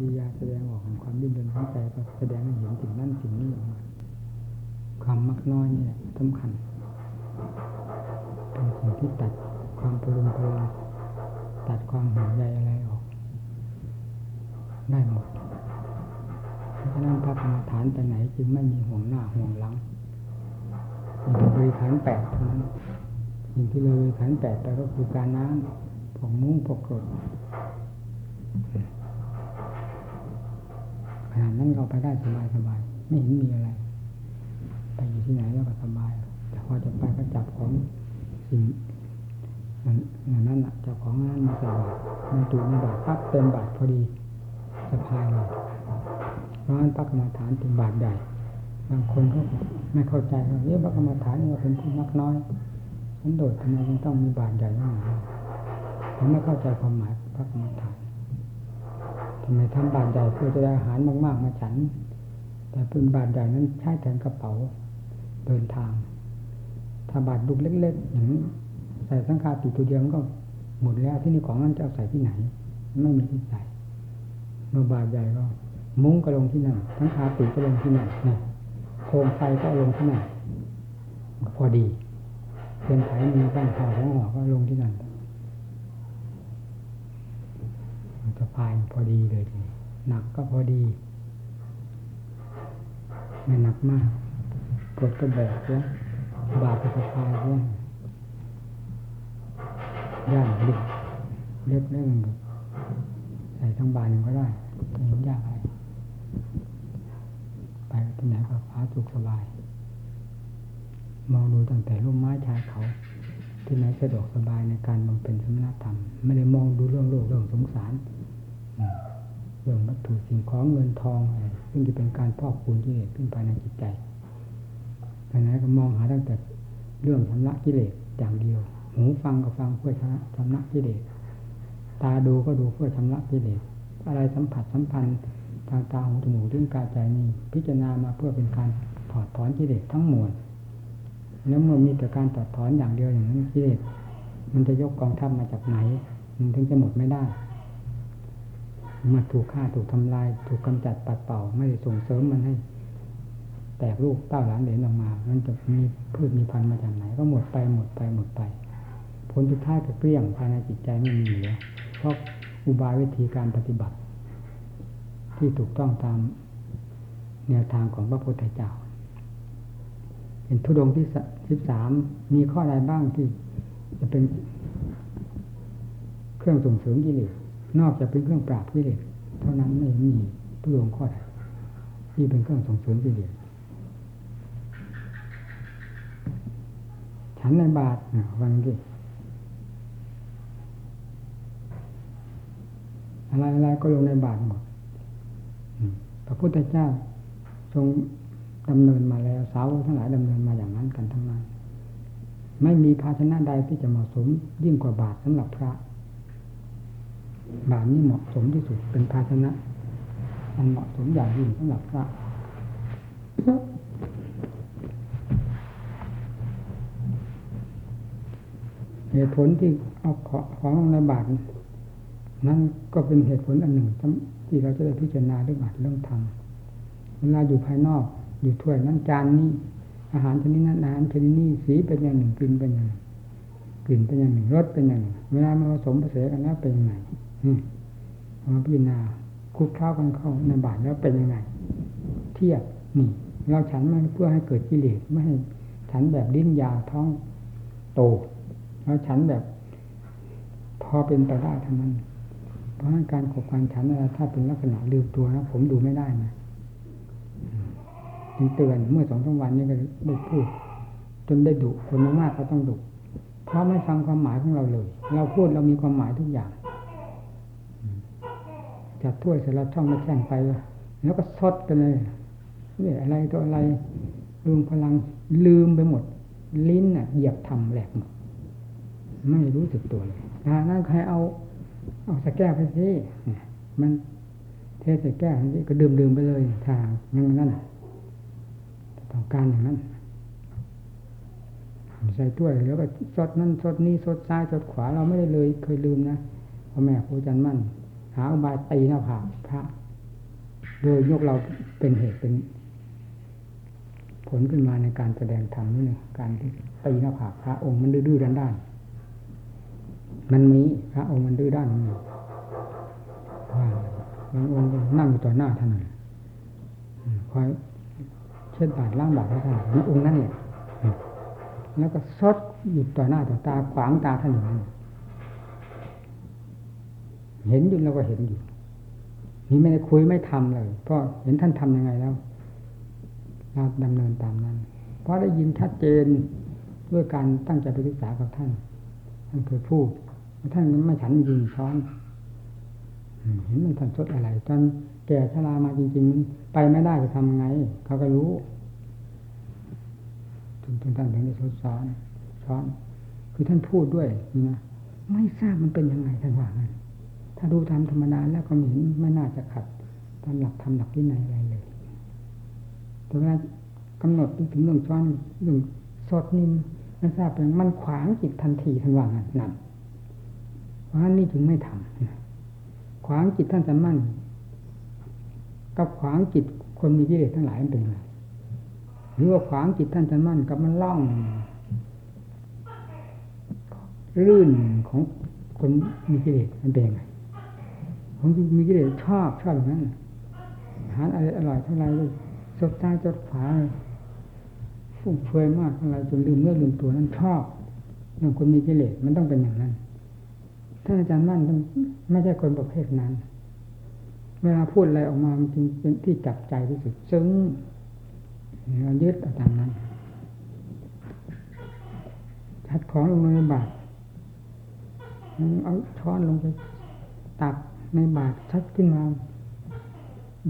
วิยาแสดงออกของความดิ้นรนของใจก็แสดงให้เห็นสิ่งนั้นสิ่งนี้ออกมาความมักน้อยนี่แหละสำคัญเป็นสิ่งที่ตัดความพลุงพลังตัดความห่วงใยอะไรออก ได้หมดเพราะฉะนั้นพระกรรมฐานไปไหนจึงไม่มีห่วงหน้าห่วงหลังมีแต่บริขารแปดเท่านั้นสิ่งที่เลยบริขารแปดไปก็คือการน้ำผงมุ้งผกกรด ขนาดนั้นเราไปได้สบายสบายไม่เห็นมีอะไร ไปอยู่ที่ไหนแล้วก็สบาย แต่พอจะไปก็จับของสิ่งนั้นนั้นอะจับของนั้นมาใส่บาตรในตู้ในบาตรปั๊บเต็มบาตรพอดีสะพายเลยเพราะฉะนั้นพระกรรมฐานเป็นบาตรใหญ่บางคนก็ไม่เข้าใจว่าเอ๊ะพระกรรมฐานนี่เราเป็นผู้นักน้อยฉันโดดทำไมต้องมีบาตรใหญ่มากผมไม่เข้าใจความหมายพระกรรมฐาน ทำไมทำบาตรใหญ่เพื่อจะได้อาหารมากๆมาฉัน แต่เป็นบาตรใหญ่นั้นใช้แทนกระเป๋าเดินทาง ถ้าบาตรลูกเล็กๆอย่างใส่สังฆาติตัวเดียวมันก็หมดแล้วที่นี่ของนั้นจะเอาใส่ที่ไหน ไม่มีที่ใส่เมื่อบาตรใหญ่ก็ มุ้งก็ลงที่นั่นทั้งคาติก็ลงที่นั่นนะโคมไฟก็ลงที่นั่นพอดีเป็นไถมีบ้านข่าวของหอก็ลงที่นั่น มันจะพายพอดีเลยทีหนักก็พอดี ไม่หนักมากกดก็แบกเสียบาดก็สะพายเสียย่านเล็กเล็กเรื่องใส่ทั้งบานก็ได้ไม่เห็นยากอะไรไปที่ไหนก็ฟ้าสุขสบาย มองดูตั้งแต่ร่มไม้ชายเขา ที่ไหนสะดวกสบายในการบำเพ็ญสมณธรรม ไม่ได้มองดูเรื่องโลกเรื่องสงสาร เรื่องวัตถุสิ่งของเงินทองอะไรซึ่งจะเป็นการพอกพูนกิเลสขึ้นภายในจิตใจไปไหนก็มองหาตั้งแต่เรื่องชำระกิเลสอย่างเดียว หูฟังก็ฟังเพื่อชำระกิเลส ตาดูก็ดูเพื่อชำระกิเลส อะไรสัมผัสสัมพันธ์ทางตาหูจมูกลิ้นกายใจนี่พิจารณามาเพื่อเป็นการถอดถอนกิเลสทั้งมวลแล้วเมื่อมีแต่การถอดถอนอย่างเดียวอย่างนั้นกิเลสมันจะยกกองทัพมาจากไหน มันถึงจะหมดไม่ได้ เมื่อถูกฆ่าถูกทำลาย ถูกกำจัดปัดเป่า ไม่ได้ส่งเสริมมันให้ แตกลูกเต้าหลานเหลนออกมา มันจะมีพืชมีพันธุ์มาจากไหน ก็หมดไปหมดไปหมดไป ผลสุดท้ายก็เกลี้ยงภายในจิตใจไม่มีเหลือเพราะอุบายวิธีการปฏิบัติ ที่ถูกต้องตามแนวทางของพระพุทธเจ้าเป็นทุดงที่สิบสามมีข้อใดบ้างที่จะเป็นเครื่องส่งเสริมกิเลส นอกจากเป็นเครื่องปราบกิเลสเท่านั้นไม่มีทุดงข้อใดที่เป็นเครื่องส่งเสริมกิเลสฉันในบาทฟังดิอะไรอะไรก็ลงในบาทหมดพระพุทธเจ้าทรงดำเนินมาแล้วสาวทั้งหลายดำเนินมาอย่างนั้นกันทั้งนั้น ไม่มีภาชนะใดที่จะเหมาะสมยิ่งกว่าบาทสำหรับพระ บาทนี้เหมาะสมที่สุดเป็นภาชนะมันเหมาะสมอย่างยิ่งสำหรับพระเหตุผลที่เอาของลงในบาทนั่นก็เป็นเหตุผลอันหนึ่งที่เราจะได้พิจารณาเรื่องบาตรเรื่องธรรมเวลาอยู่ภายนอก อยู่ถ้วยนั้นจานนี้ อาหารชนิดนั้นอาหารชนิดนี้สีเป็นอย่างหนึ่งกลิ่นเป็นอย่างหนึ่งกลิ่นเป็นอย่างหนึ่งรสเป็นอย่างหนึ่งเวลามาผสมผสานกันแล้วเป็นยังไง มาพิจารณาคุกเคล้ากันเข้าในบาตรแล้วเป็นยังไง เทียบนี่เราฉันมาเพื่อให้เกิดกิเลสไม่ให้ฉันแบบดิ้นยาท้องโตเราฉันแบบ พอเป็นไปได้ทั้งนั้น เพราะการขบการฉันอะไรถ้าเป็นลักษณะลืมตัวนะผมดูไม่ได้นะจึงเตือนเมื่อสองสาวันนี้ก็ได้พูด จนได้ดุคนมากๆก็ต้องดุเพราะไม่ฟังความหมายของเราเลย เราพูดเรามีความหมายทุกอย่าง จัดถ้วยเสร็จแล้วช่องมาแข่งไป แล้วก็ซดกันเลยเนี่ยอะไรตัวอะไรรวมพลังลืมไปหมด ลิ้นน่ะเหยียบทำแหลกหมดไม่รู้สึกตัวเลยนั่นใครเอา เอาสแก้วไปสิมันเทใส่แก้วนี่ก็ดื่มดื่มไปเลยทางยังนั่นต้องการอย่างนั้นใส่ถ้วยแล้วก็สดนั่นสดนี่สดซ้ายสดขวาเราไม่ได้เลย เคยลืมนะพ่อแม่ครูอาจารย์มั่น หาอุบายตีหน้าผากพระ โดยยกเราเป็นเหตุเป็น ผลขึ้นมาในการแสดงธรรมนี่นะการที่ตีหน้าผากพระองค์มันดื้อๆด้านมันมีพระองค์มันดื้อด้านมันอยู่ว่าบางองค์นั่งอยู่ต่อหน้าท่านเลยคอยเช็ดบาดล้างบาดให้ท่านนี่องค์นั้นเนี่ยแล้วก็ซดอยู่ต่อหน้าต่อตาขวางตาท่านอยู่นั่น เห็นอยู่เราก็เห็นอยู่นี่ไม่ได้คุยไม่ทำเลยเพราะเห็นท่านทำยังไงแล้วเราดำเนินตามนั้น เพราะได้ยินชัดเจนด้วยการตั้งใจไปศึกษากับท่าน ท่านเคยพูดท่านไม่ฉันยิงช้อนเห็นมันทันชดอะไรตอนแก่ชรามาจริง ๆ ไปไม่ได้จะทำไง เขาก็รู้จนท่านถึงได้ทดสอนช้อน คือท่านพูดด้วยนะไม่ทราบมันเป็นยังไงท่านว่างั้น ถ้าดูตามธรรมดาแล้วก็เห็นไม่น่าจะขัดตามหลักธรรมหลักวินัยอะไรเลย แต่เวลากำหนดถึงเรื่องช้อนเรื่องสดนิ่มไม่ทราบเป็นมันขวางจิตทันทีท่านว่างั้นนั่นเพราะฉะนั้นนี่ถึงไม่ทำขวางจิตท่านจะมั่นกับขวางจิตคนมีกิเลสทั้งหลายมันเป็นไงหรือว่าขวางจิตท่านจะมั่นกับมันล่องรื่นของคนมีกิเลสมันเป็นยังไง ของมีกิเลสชอบชอบอย่างนั้นอาหารอะไรอร่อยเท่าไรเลยสดใจจดฝาฟุ่มเฟือยมากเท่าไรจนลืมเนื้อลืมตัวนั้นชอบเรื่องคนมีกิเลสมันต้องเป็นอย่างนั้นท่านอาจารย์มั่นไม่ใช่คนประเภทนั้น เวลาพูดอะไรออกมามันจึงเป็นที่จับใจที่สุด ซึ้งเรายึดเอาตามนั้นชัดของลงในบาทเอาช้อนลงไปตัก ในบาทชัดขึ้นมา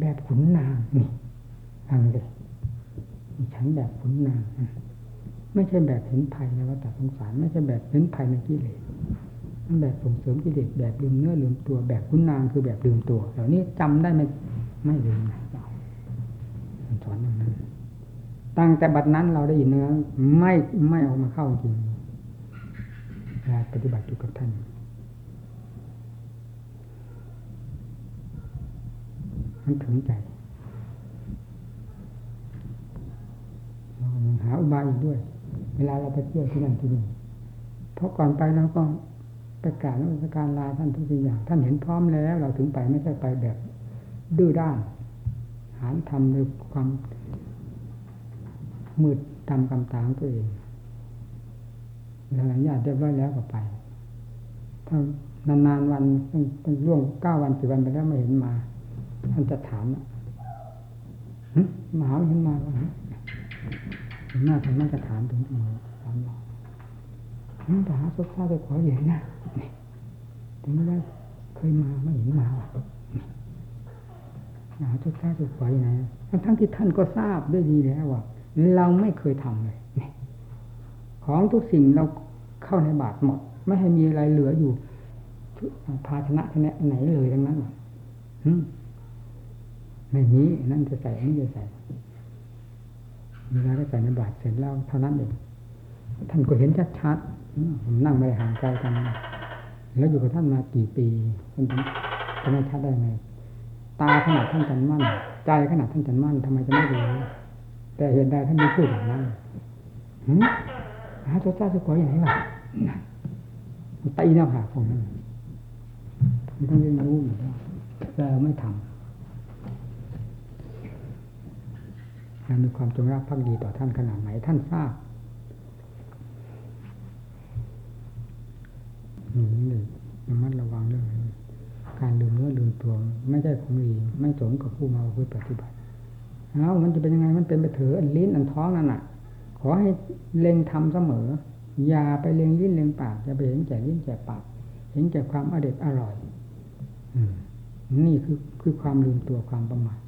แบบขุนนางนี่ฟังเลยฉันแบบขุนนางไม่ใช่แบบเห็นภัยในวัฏสงสาร ไม่ใช่แบบเห็นภัยในกิเลสมันแบบส่งเสริมกิเลสแบบลืมเนื้อลืมตัวแบบขุนนางคือแบบลืมตัวเหล่านี้จำได้ไม่ไม่ลืมนะเราสอนอย่างนั้นตั้งแต่บัดนั้นเราได้ยินเนื้อไม่ไม่ออกมาเข้าจริงเวลาปฏิบัติอยู่กับท่าน มันถึงใจหาอุบายอีกด้วย เวลาเราไปเที่ยวที่นั่นที่นี่เพราะก่อนไปเราก็ไปกาบนมัสการลาท่านทุกสิ่งอย่าง ท่านเห็นพร้อมแล้ว เราถึงไปไม่ใช่ไปแบบดื้อด้าน หาทำด้วยความมืดตามกำตาของตัวเองหลังญาติเรียบร้อยแล้วก็ไปถ้านานๆวันเป็นร่วงเก้าวันสิบวันไปแล้วไม่เห็นมา ท่านจะถามมาหาเห็นมาว่าหน้าท่านน่าจะถามถึงที่ถามเราไปหาสุขภาพไปขออย่นะถึงไม่ได้เคยมาไม่เห็นมาหาสุขภาพสุขขออย่างไรทั้งทั้งที่ท่านก็ทราบด้วยดีแล้วว่าเราไม่เคยทำเลยของทุกสิ่งเราเข้าในบาทหมด ไม่ให้มีอะไรเหลืออยู่ภาชนะชนะไหนเลยทั้งนั้น ไม่มีนั่นจะใส่นี่จะใส่เวลาก็ใส่ในบาทเสร็จแล้วเท่านั้นเองท่านก็เห็นชัดๆผมนั่งไม่ได้ห่างไกลกันแล้วอยู่กับท่านมากี่ปีท่านจะไม่ชัดได้ไงตาขนาดท่านจันมั่น ใจขนาดท่านจันมั่นทำไมจะไม่รู้แต่เห็นได้ท่านไม่พูดอย่างนั้นหาตัวเจ้าสุขอย่างไรวะตีหน้าผากของนั้นมันต้องเรียนรู้อยู่แล้วแต่ไม่ทำ เรามีความจงรักภักดีต่อท่านขนาดไหนท่านทราบนี่เลยระมัดระวังเรื่องการลืมเนื้อลืมตัว ไม่ใช่ของดีไม่สมกับผู้มาพื่อปฏิบัติเอามันจะเป็นยังไงมันเป็นไปเถอะอันลิ้นอันท้องนั่นน่ะ ขอให้เล็งทำเสมอ อย่าไปเล็งลิ้นเล็งปากอย่าไปเห็นแก่ลิ้นแก่ปากเห็นแก่ความอเด็ดอร่อย อืมนี่คือคือความลืมตัวความประมาท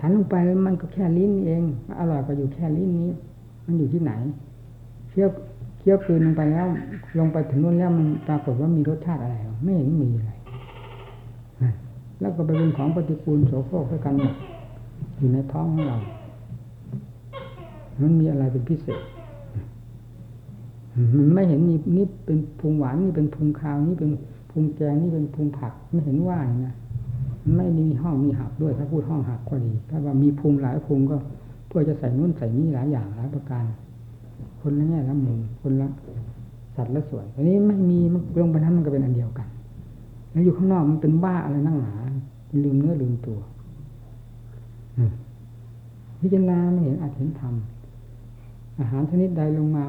ฉันลงไปมันก็แค่ลิ้นเองอร่อยก็อยู่แค่ลิ้นนี้ มันอยู่ที่ไหนเคี้ยวเคี้ยวคืนลงไปแล้ว ลงไปถึงนู้นแล้วมันปรากฏว่ามีรสชาติอะไร ไม่เห็นมีอะไรแล้วก็ไปเป็นของปฏิกูลโสโครกด้วยกันหมดอยู่ในท้องของเรา มันมีอะไรเป็นพิเศษ มันไม่เห็นนี่นี่เป็นพุงหวานนี่เป็นพุงคาวนี่เป็นพุงแกงนี่เป็นพุงผัก ไม่เห็นว่าอย่างนี้ ไม่มีห้องมีหักด้วยถ้าพูดห้องหักก็ดีถ้าว่ามีพุงหลายพุงก็เพื่อจะใส่นุ่นใส่นี่หลายอย่างหลายประการ คนละแง่ละมุมคนละสัดละส่วนอันนี้ไม่มีมันลงไปนั้นมันก็เป็นอันเดียวกัน แล้วอยู่ข้างนอกมันเป็นบ้าอะไรนั่งหนาลืมเนื้อลืมตัวพิจารณาไม่เห็นอาจเห็นธรรมอาหารชนิดใดลงมา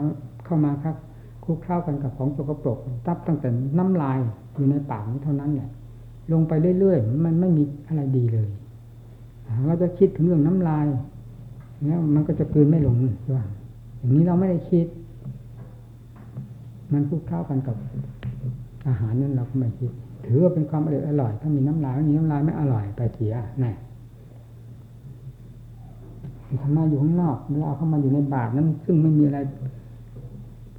เข้ามาครับคลุกเคล้ากันกับของสกปรกตับตั้งแต่น้ำลายอยู่ในปากนี้เท่านั้นแหละ ลงไปเรื่อยๆ มันไม่มีอะไรดีเลยเราจะคิดถึงเรื่องน้ำลายแล้วมันก็จะกืนไม่ลงใช่ไหมอย่างนี้เราไม่ได้คิด มันคลุกเคล้ากันกับอาหารนั้นเราก็ไม่คิด ถือว่าเป็นความอร่อยอร่อย ถ้ามีน้ำลายมีน้ำลายไม่อร่อยไปเสียน่ธรรมะอยู่ข้างนอกเวลาเข้ามาอยู่ในบาทนั้น ซึ่งไม่มีอะไร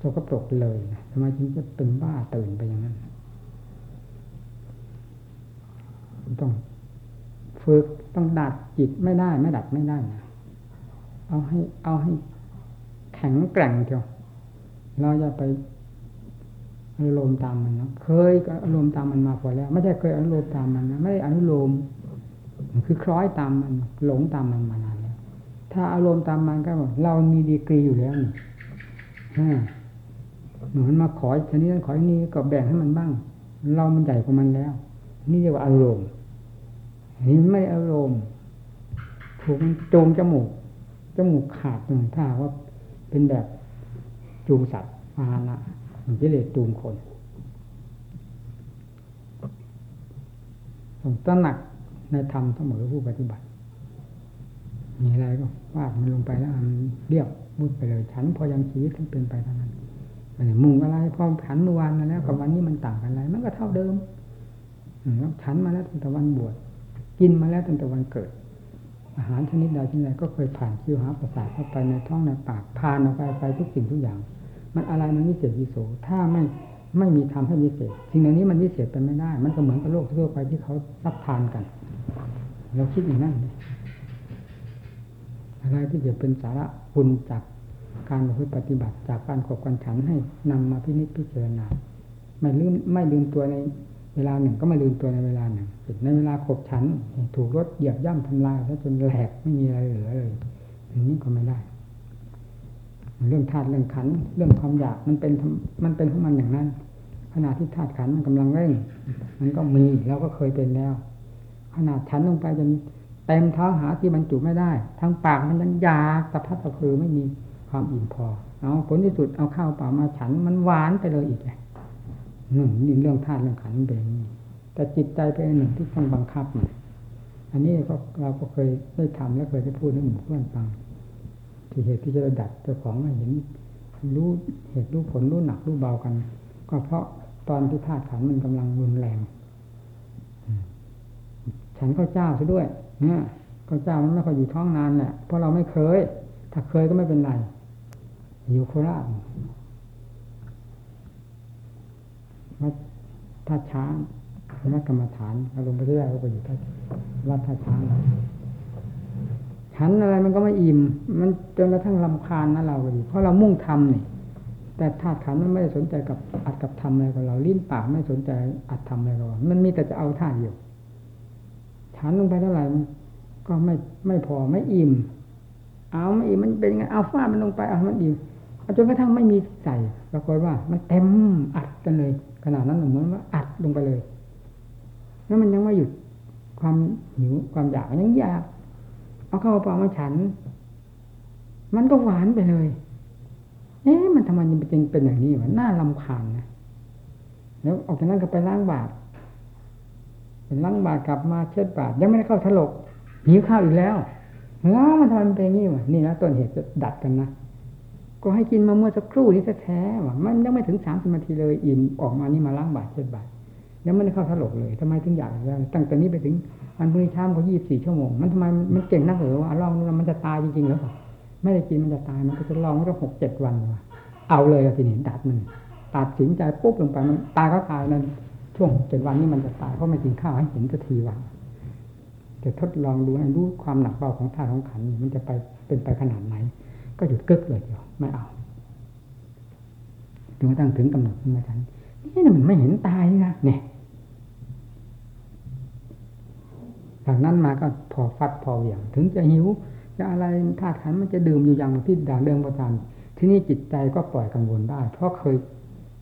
สกปรกเลยทำไมจึงจะเป็นบ้าตื่นไปอย่างนั้น ต้องฝึกต้องดัดจิตไม่ได้ ไม่ดัดไม่ได้นะเอาให้ เอาให้ แข็งแกร่งเถอะเราจะไปอารมณ์ตามมันนะเคยอารมณ์ตามมันมาพอแล้ว ไม่ใช่เคยอารมณ์ตามมันนะไม่ได้อนุโลมคือคล้อยตามมัน หลงตามมันมานานแล้วถ้าอารมณ์ตามมันก็บอกเรามีดีกรีอยู่แล้วนี่หนูมันมาขอชนิดนั้นขอนี้ก็แบ่งให้มันบ้าง เรามันใหญ่กว่ามันแล้ว นี่เรียกว่าอารมณ์นี่ไม่อารมณ์ถูกโจมจมูกจมูกขาดหนึ่งถ้าว่าเป็นแบบจูงสัตว์พาหนะมันกิเลสจูงคนต้องตระหนักในธรรมเสมอผู้ปฏิบัติ มีอะไรก็วาดมันลงไปแล้วมันเรียบมุดไปเลยฉันพอยังชีวิตทั้งเป็นไปเท่านั้นมุงอะไรพอฉันเมื่อวานมาแล้วกับวันนี้มันต่างกันอะไรมันก็เท่าเดิม ฉันมาแล้วตั้งแต่วันบวชกินมาแล้วตั้งแต่วันเกิด อาหารชนิดใดชนิดใดก็เคยผ่านคิวหาประสาทเข้าไปในท้องในปากผ่านออกไปไปทุกสิ่งทุกอย่าง มันอะไรมันวิเศษวิโสถ้าไม่ไม่มีทำให้วิเศษสิ่งเหล่านี้มันวิเศษไปไม่ได้ มันก็เหมือนกับโลกทั่วไปที่เขารับทานกัน เราคิดอย่างนั้นอะไรที่จะเป็นสาระคุณจากการปฏิบัติจากการขบกันฉันให้นำมาพินิจพิจารณาไม่ลืมไม่ลืมตัวใน เวลาหนึ่งก็ม่ลืมตัวในเวลาหนึ่งในเวลาขบฉัน ถูกรถเหยียบย่ำทำลายแล้วจนแหลกไม่มีอะไรเหลือเลยอย่างนี้ก็ไม่ได้ เรื่องธาตุเรื่องขัน เรื่องความอยากมันเป็นมันเป็นของมันอย่างนั้นขณะที่ธาตุขันมันกำลังเร่ง มันก็มีเราก็เคยเป็นแล้ว ขนาดฉันลงไปจนเต็มท้องหาที่บรรจุไม่ได้ทั้งปากมันยังอยากตะพัดตะคือไม่มีความอิ่มพอ เอาผลที่สุดเอาข้าวเปล่ามาฉันมันหวานไปเลยอีกเลย นี่เรื่องธาตุเรื่องขันเป็นอย่างนี้แต่จิตใจเป็นหนึ่งที่ต้องบังคับมันอันนี้ก็เราก็เคยได้ทำและเคยได้พูดให้หมู่เพื่อนฟังที่เหตุที่จะดัดเจ้าของเห็นรู้เหตุรู้ผลรู้หนักรู้เบากัน ก็เพราะตอนที่ธาตุขันมันกำลังรุนแรงฉันก็เจ้าซะด้วยเนี่ยก็เจ้ามันไม่ค่อยอยู่ท้องนานแหละเพราะเราไม่เคย ถ้าเคยก็ไม่เป็นไรอยู่โคราช วัดท่าช้างคณะกรรมฐานอารมณ์ไปเรื่อยก็ไปอยู่ท่าวัดท่าช้างฉันอะไรมันก็ไม่อิ่ม มันจนกระทั่งลำคาญนะเราก็ดีเพราะเรามุ่งทำนี่แต่ธาตุขันมันไม่ได้สนใจกับอัดกับทำอะไรกับเราลิ้นปากไม่สนใจอัดทำอะไรกับเรามันมีแต่จะเอาท่าเดียวฉันลงไปเท่าไหร่ก็ไม่ไม่พอไม่อิ่ม เอาไม่อิ่มมันเป็นไงเอาฟาดมันลงไปเอามันอิ่มจนกระทั่งไม่มีใส่ปรากฏว่า มันเต็มอัดกันเลย ขนาดนั้นเหมือนว่าอัดลงไปเลย แล้วมันยังไม่หยุดความหิวความอยากยังอยากเอาเข้าเปล่ามาฉัน มันก็หวานไปเลย เอ๊ะมันทำไมมันเป็นเป็นอย่างนี้วะน่าลำคาญนะแล้วออกจากนั้นก็ไปล้างบาตรเป็นล้างบาตรกลับมาเช็ดบาตรยังไม่ได้เข้าถลกหิวข้าวอีกแล้วเฮ้ยมันทำไมมันเป็นอย่างนี้วะนี่นะต้นเหตุจะดัดกันนะ ก็ให้กินมาเมื่อสักครู่นี้แท้ๆว่ามันยังไม่ถึงสามสิบนาทีเลยอิ่มออกมานี่มาล้างบาตรเช็ดบาตรยังไม่ได้เข้าถลกเลยทำไมถึงอยากตั้งแต่นี้ไปถึงวันพรุ่งนี้เช้าก็ยี่สิบสี่ชั่วโมงมันทำไมมันเก่งนักเหรอว่าลองมันจะตายจริงๆหรือเปล่าไม่ได้กินมันจะตายมันก็จะลองก็หกเจ็ดวันว่ะเอาเลยทีนี้ดัดมันตัดสินใจปุ๊บลงไปมันตายก็ตายนั้นช่วงเจ็ดวันนี้มันจะตายเพราะไม่กินข้าวให้เห็นสักทีว่าจะทดลองดูให้รู้ความหนักเบาของธาตุของขันมันจะไปเป็นไปขนาดไหน ก็หยุดกึกเลยเดียว ไม่เอาจนกระทั่งถึงกำหนดมาฉันนี่มันไม่เห็นตายนะเนี่ยจากนั้นมาก็พอฟัดพอเหวี่ยง ถึงจะหิว จะอะไรธาตุขันมันจะดื่มอยู่อย่างที่ด่างเดิมประทานที่นี่จิตใจก็ปล่อยกังวลได้ เพราะเคย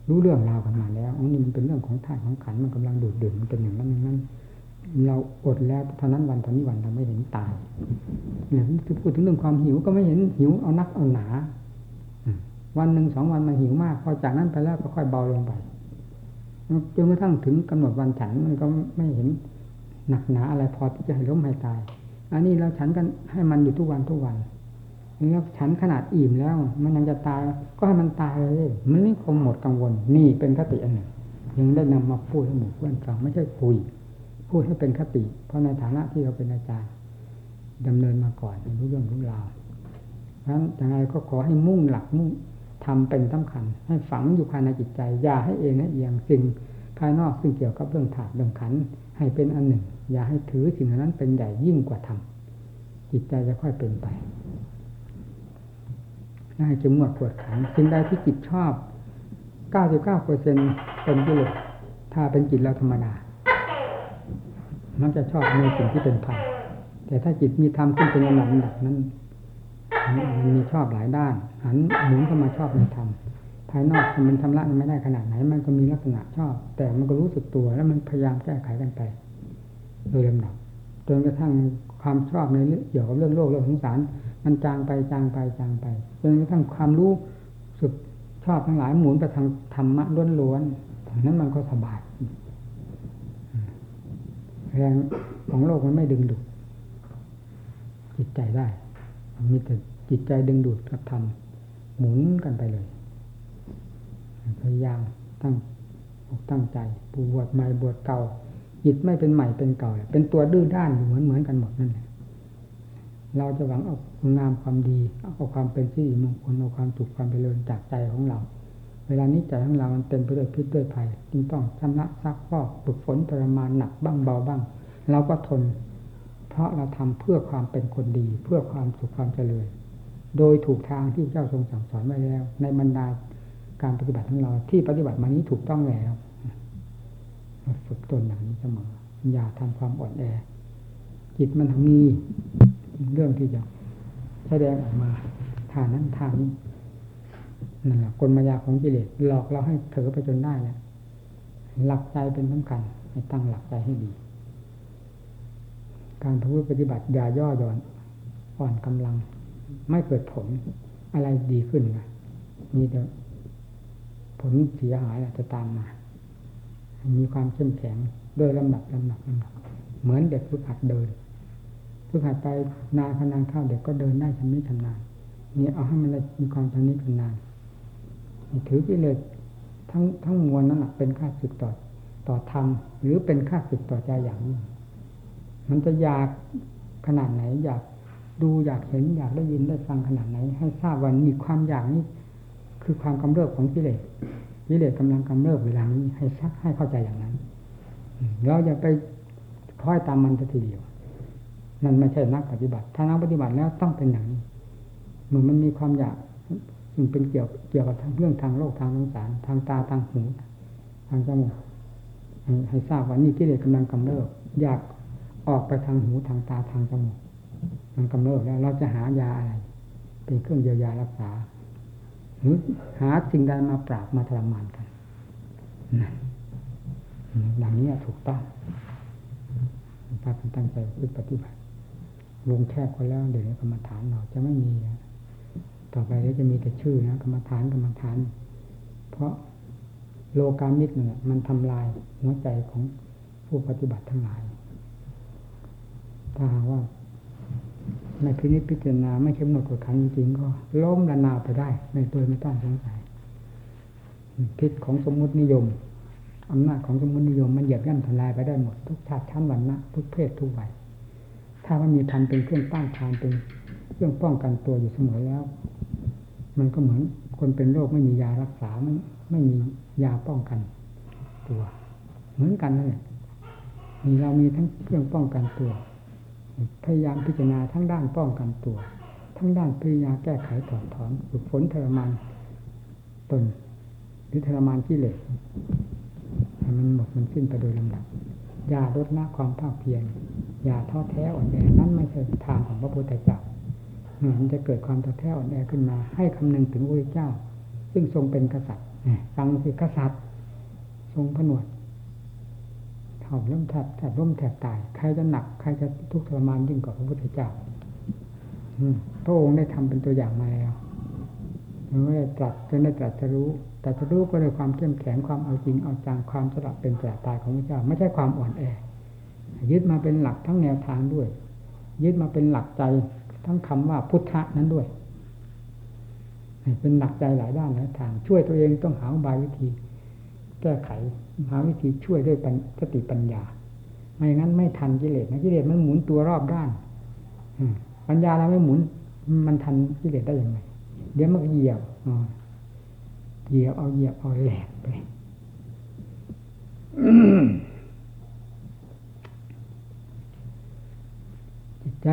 รู้เรื่องราวกันมาแล้วอันนี้มันเป็นเรื่องของธาตุของขันมันกำลังดูดดื่มมันเป็นอย่างนั้นอย่างนั้น เราอดแล้วเท่านั้นวันเท่านี้วันเราไม่เห็นตายเนี่ยพูดถึงเรื่องความหิวก็ไม่เห็นหิวเอานักเอาหนา วันหนึ่งสองวันมันหิวมาก พอจากนั้นไปแล้วก็ค่อยเบาลงไปจนกระทั่งถึงกำหนดวันฉันมันก็ไม่เห็นหนักหนาอะไรพอที่จะให้ล้มให้ตาย อันนี้เราฉันกันให้มันอยู่ทุกวันทุกวันแล้วฉันขนาดอิ่มแล้ว มันยังจะตาย ก็ให้มันตายเลยมันนี่คงหมดกังวล นี่เป็นคติอันหนึ่งยังได้นำมาพูดให้หมู่เพื่อนฟังไม่ใช่คุย พูดให้เป็นคติ เพราะในฐานะที่เราเป็นอาจารย์ดำเนินมาก่อนรู้เรื่องรู้ราวเพราะฉะนั้นยังไงก็ขอให้มุ่งหลักมุ่ง ทำเป็นสำคัญ ให้ฝังอยู่ภายในจิตใจอย่าให้เองนะเอียงสิ่งภายนอกซึ่งเกี่ยวกับเรื่องถาดเรื่องขัน ให้เป็นอันหนึ่ง อย่าให้ถือสิ่งนั้นเป็นใหญ่ยิ่งกว่าธรรมจิตใจจะค่อยเป็นไปให้จมวดปวดขันสิ่งใดที่จิตชอบ 99เปอร์เซ็นเป็นกิเลสถ้าเป็นจิตเราธรรมดา มักจะชอบในสิ่งที่เป็นภัยแต่ถ้าจิตมีธรรมขึ้นเป็นลำดับดับนั้น มันมีชอบหลายด้านหันหมุนเข้ามาชอบในธรรมภายนอกมันทำละไม่ได้ขนาดไหน มันก็มีลักษณะชอบ แต่มันก็รู้สึกตัว แล้วมันพยายามแก้ไขกันไป โดยลำดับจนกระทั่งความชอบในเกี่ยวกับเรื่องโลกเรื่องสงสาร มันจางไปจางไปจางไปจนกระทั่งความรู้สึกชอบทั้งหลายหมุนไปทางธรรมะล้วนๆทางนั้นมันก็สบายแรงของโลกมันไม่ดึงดูดจิตใจได้ มีแต่จิตใจดึงดูดกับธรรมหมุนกันไปเลยพยายามตั้งอกตั้งใจปูบวชใหม่บวชเก่าจิตไม่เป็นใหม่เป็นเก่า เป็นตัวดื้อด้านอยู่เหมือนเหมือนกันหมดนั่นแหละเราจะหวังเอาคุณงามความดีเอาความเป็นที่มงคลเอาความสุขความเจริญจากใจของเรา เวลานี้ใจของเรามันเต็มไปด้วยพิษด้วยภัยจึงต้องชำระซักฟอกฝึกฝนทรมานหนักบ้างเบาบ้างเราก็ทน เพราะเราทำเพื่อความเป็นคนดี เพื่อความสุขความเจริญ โดยถูกทางที่เจ้าทรงสั่งสอนไว้แล้ว ในบรรดาการปฏิบัติของเราที่ปฏิบัติมานี้ถูกต้องแล้วฝึกตนอย่างนี้เสมออย่าทำความอ่อนแอ จิตมันมีเรื่องที่จะแสดงออกมาทางนั้นทางนี้นั่นแหละกลมายาของกิเลสหลอกเราให้เถอไปจนได้แล้วหลักใจเป็นสำคัญให้ตั้งหลักใจให้ดี การพูดปฏิบัติยาย่อหย่อนอ่อนกำลัง ไม่เกิดผลอะไรดีขึ้นนะมีแต่ผลเสียหายจะตามมา มีความเข้มแข็งโดยลำดับลำดับลำดับเหมือนเด็กฝึกหัดเดินฝึกหัดไปนานขนานเข้าเด็กก็เดินได้ชำนิชำนาญนี่เอาให้มันมีความชำนิชำนาญถือกิเลสทั้งทั้งมวลนั้นเป็นค่าสึกต่อต่อธรรมหรือเป็นค่าสึกต่อใจอย่างนี้ มันจะอยากขนาดไหน อยากดูอยากเห็นอยากได้ยินได้ฟังขนาดไหน ให้ทราบว่ามีความอยากนี้ คือความกำเริบของกิเลสกิเลสกำลังกำเริบเวลานี้ให้ซักให้เข้าใจอย่างนั้นเราอย่าไปคล้อยตามมันทีเดียว นั่นไม่ใช่นักปฏิบัติ ถ้านักปฏิบัติแล้วต้องเป็นอย่างนี้เมื่อมันมีความอยากซึ่งเป็นเกี่ยวเกี่ยวกับทางเรื่องทางโลกทางสงสาร ทางตาทางหู ทางจมูกให้ทราบว่านี่กิเลสกำลังกำเริบอยาก ออกไปทางหูทางตาทางจมูกมันกำเริบแล้วเราจะหายาอะไร เป็นเครื่องเยียวยารักษาหรือหาสิ่งใดมาปราบมาทรมานกันนั่นหลังนี้ถูกต้องพากันตั้งใจพึ่ปฏิบัติ ลงแคบก็แล้วเดี๋ยวนี้กรรมฐานเราจะไม่มีต่อไปแล้วจะมีแต่ชื่อนะกรรมฐานกรรมฐาน เพราะโลกามิตรเนี่ยมันทำลายหัวใจของผู้ปฏิบัติทั้งหลาย ถ้าหาว่าไม่พินิจพิจารณาไม่เข้มงวดกดขันจริงๆก็ล้มละนาไปได้ ในตัวไม่ต้องสงสัยพิษของสมมุตินิยมอำนาจของสมมุตินิยมมันเหยียบย่ำทำลายไปได้หมดทุกชาติชั้นวันนะทุกเพศทุกวัยถ้ามันมีธรรมเป็นเครื่องต้านทานเป็นเครื่องป้องกันตัวอยู่เสมอแล้ว มันก็เหมือนคนเป็นโรคไม่มียารักษาไม่ไม่มียาป้องกันตัว เหมือนกันนั่นแหละมีเรามีทั้งเครื่องป้องกันตัว พยายามพิจารณาทั้งด้านป้องกันตัว ทั้งด้านพิจารณาแก้ไขถอดถอนฝึกฝนทรมานตนหรือทรมานที่เล็กให้มันหมดมันสิ้นไปโดยลำดับยาลดละความภาคเพียรอย่าท้อแท้อ่อนแอนั่นไม่ใช่ทางของพระพุทธเจ้ามันจะเกิดความท้อแท้อ่อนแอขึ้นมา ให้คำนึงถึงพระพุทธเจ้า ซึ่งทรงเป็นกษัตริย์ฟังสิกษัตริย์ ทรงผนวด เถ่าล้มแทบแทบล้มแทบตาย ใครจะหนัก ใครจะทุกข์ทรมานยิ่งกว่าพระพุทธเจ้าพระองค์ได้ทำเป็นตัวอย่างมาแล้วไม่ได้ตรัสจนได้ตรัสรู้แต่จะรู้ก็ด้วยความเข้มแข็งความเอาจริงเอาจังความสลับเป็นสลับตายของพระเจ้า ไม่ใช่ความอ่อนแอ ยึดมาเป็นหลักทั้งแนวทางด้วย ยึดมาเป็นหลักใจทั้งคำว่าพุทธะนั้นด้วยเป็นหลักใจหลายด้านหลายทาง ช่วยตัวเองต้องหาบายวิธี แก้ไขหาวิธีช่วยด้วยสติปัญญา ไม่งั้นไม่ทันกิเลสนะกิเลสมันหมุนตัวรอบด้านปัญญาเราไม่หมุน มันทันกิเลสได้ยังไงเดี๋ยวมันเหยียบเหยียบเอาเหยียบเอาแหลกไปจิตใจ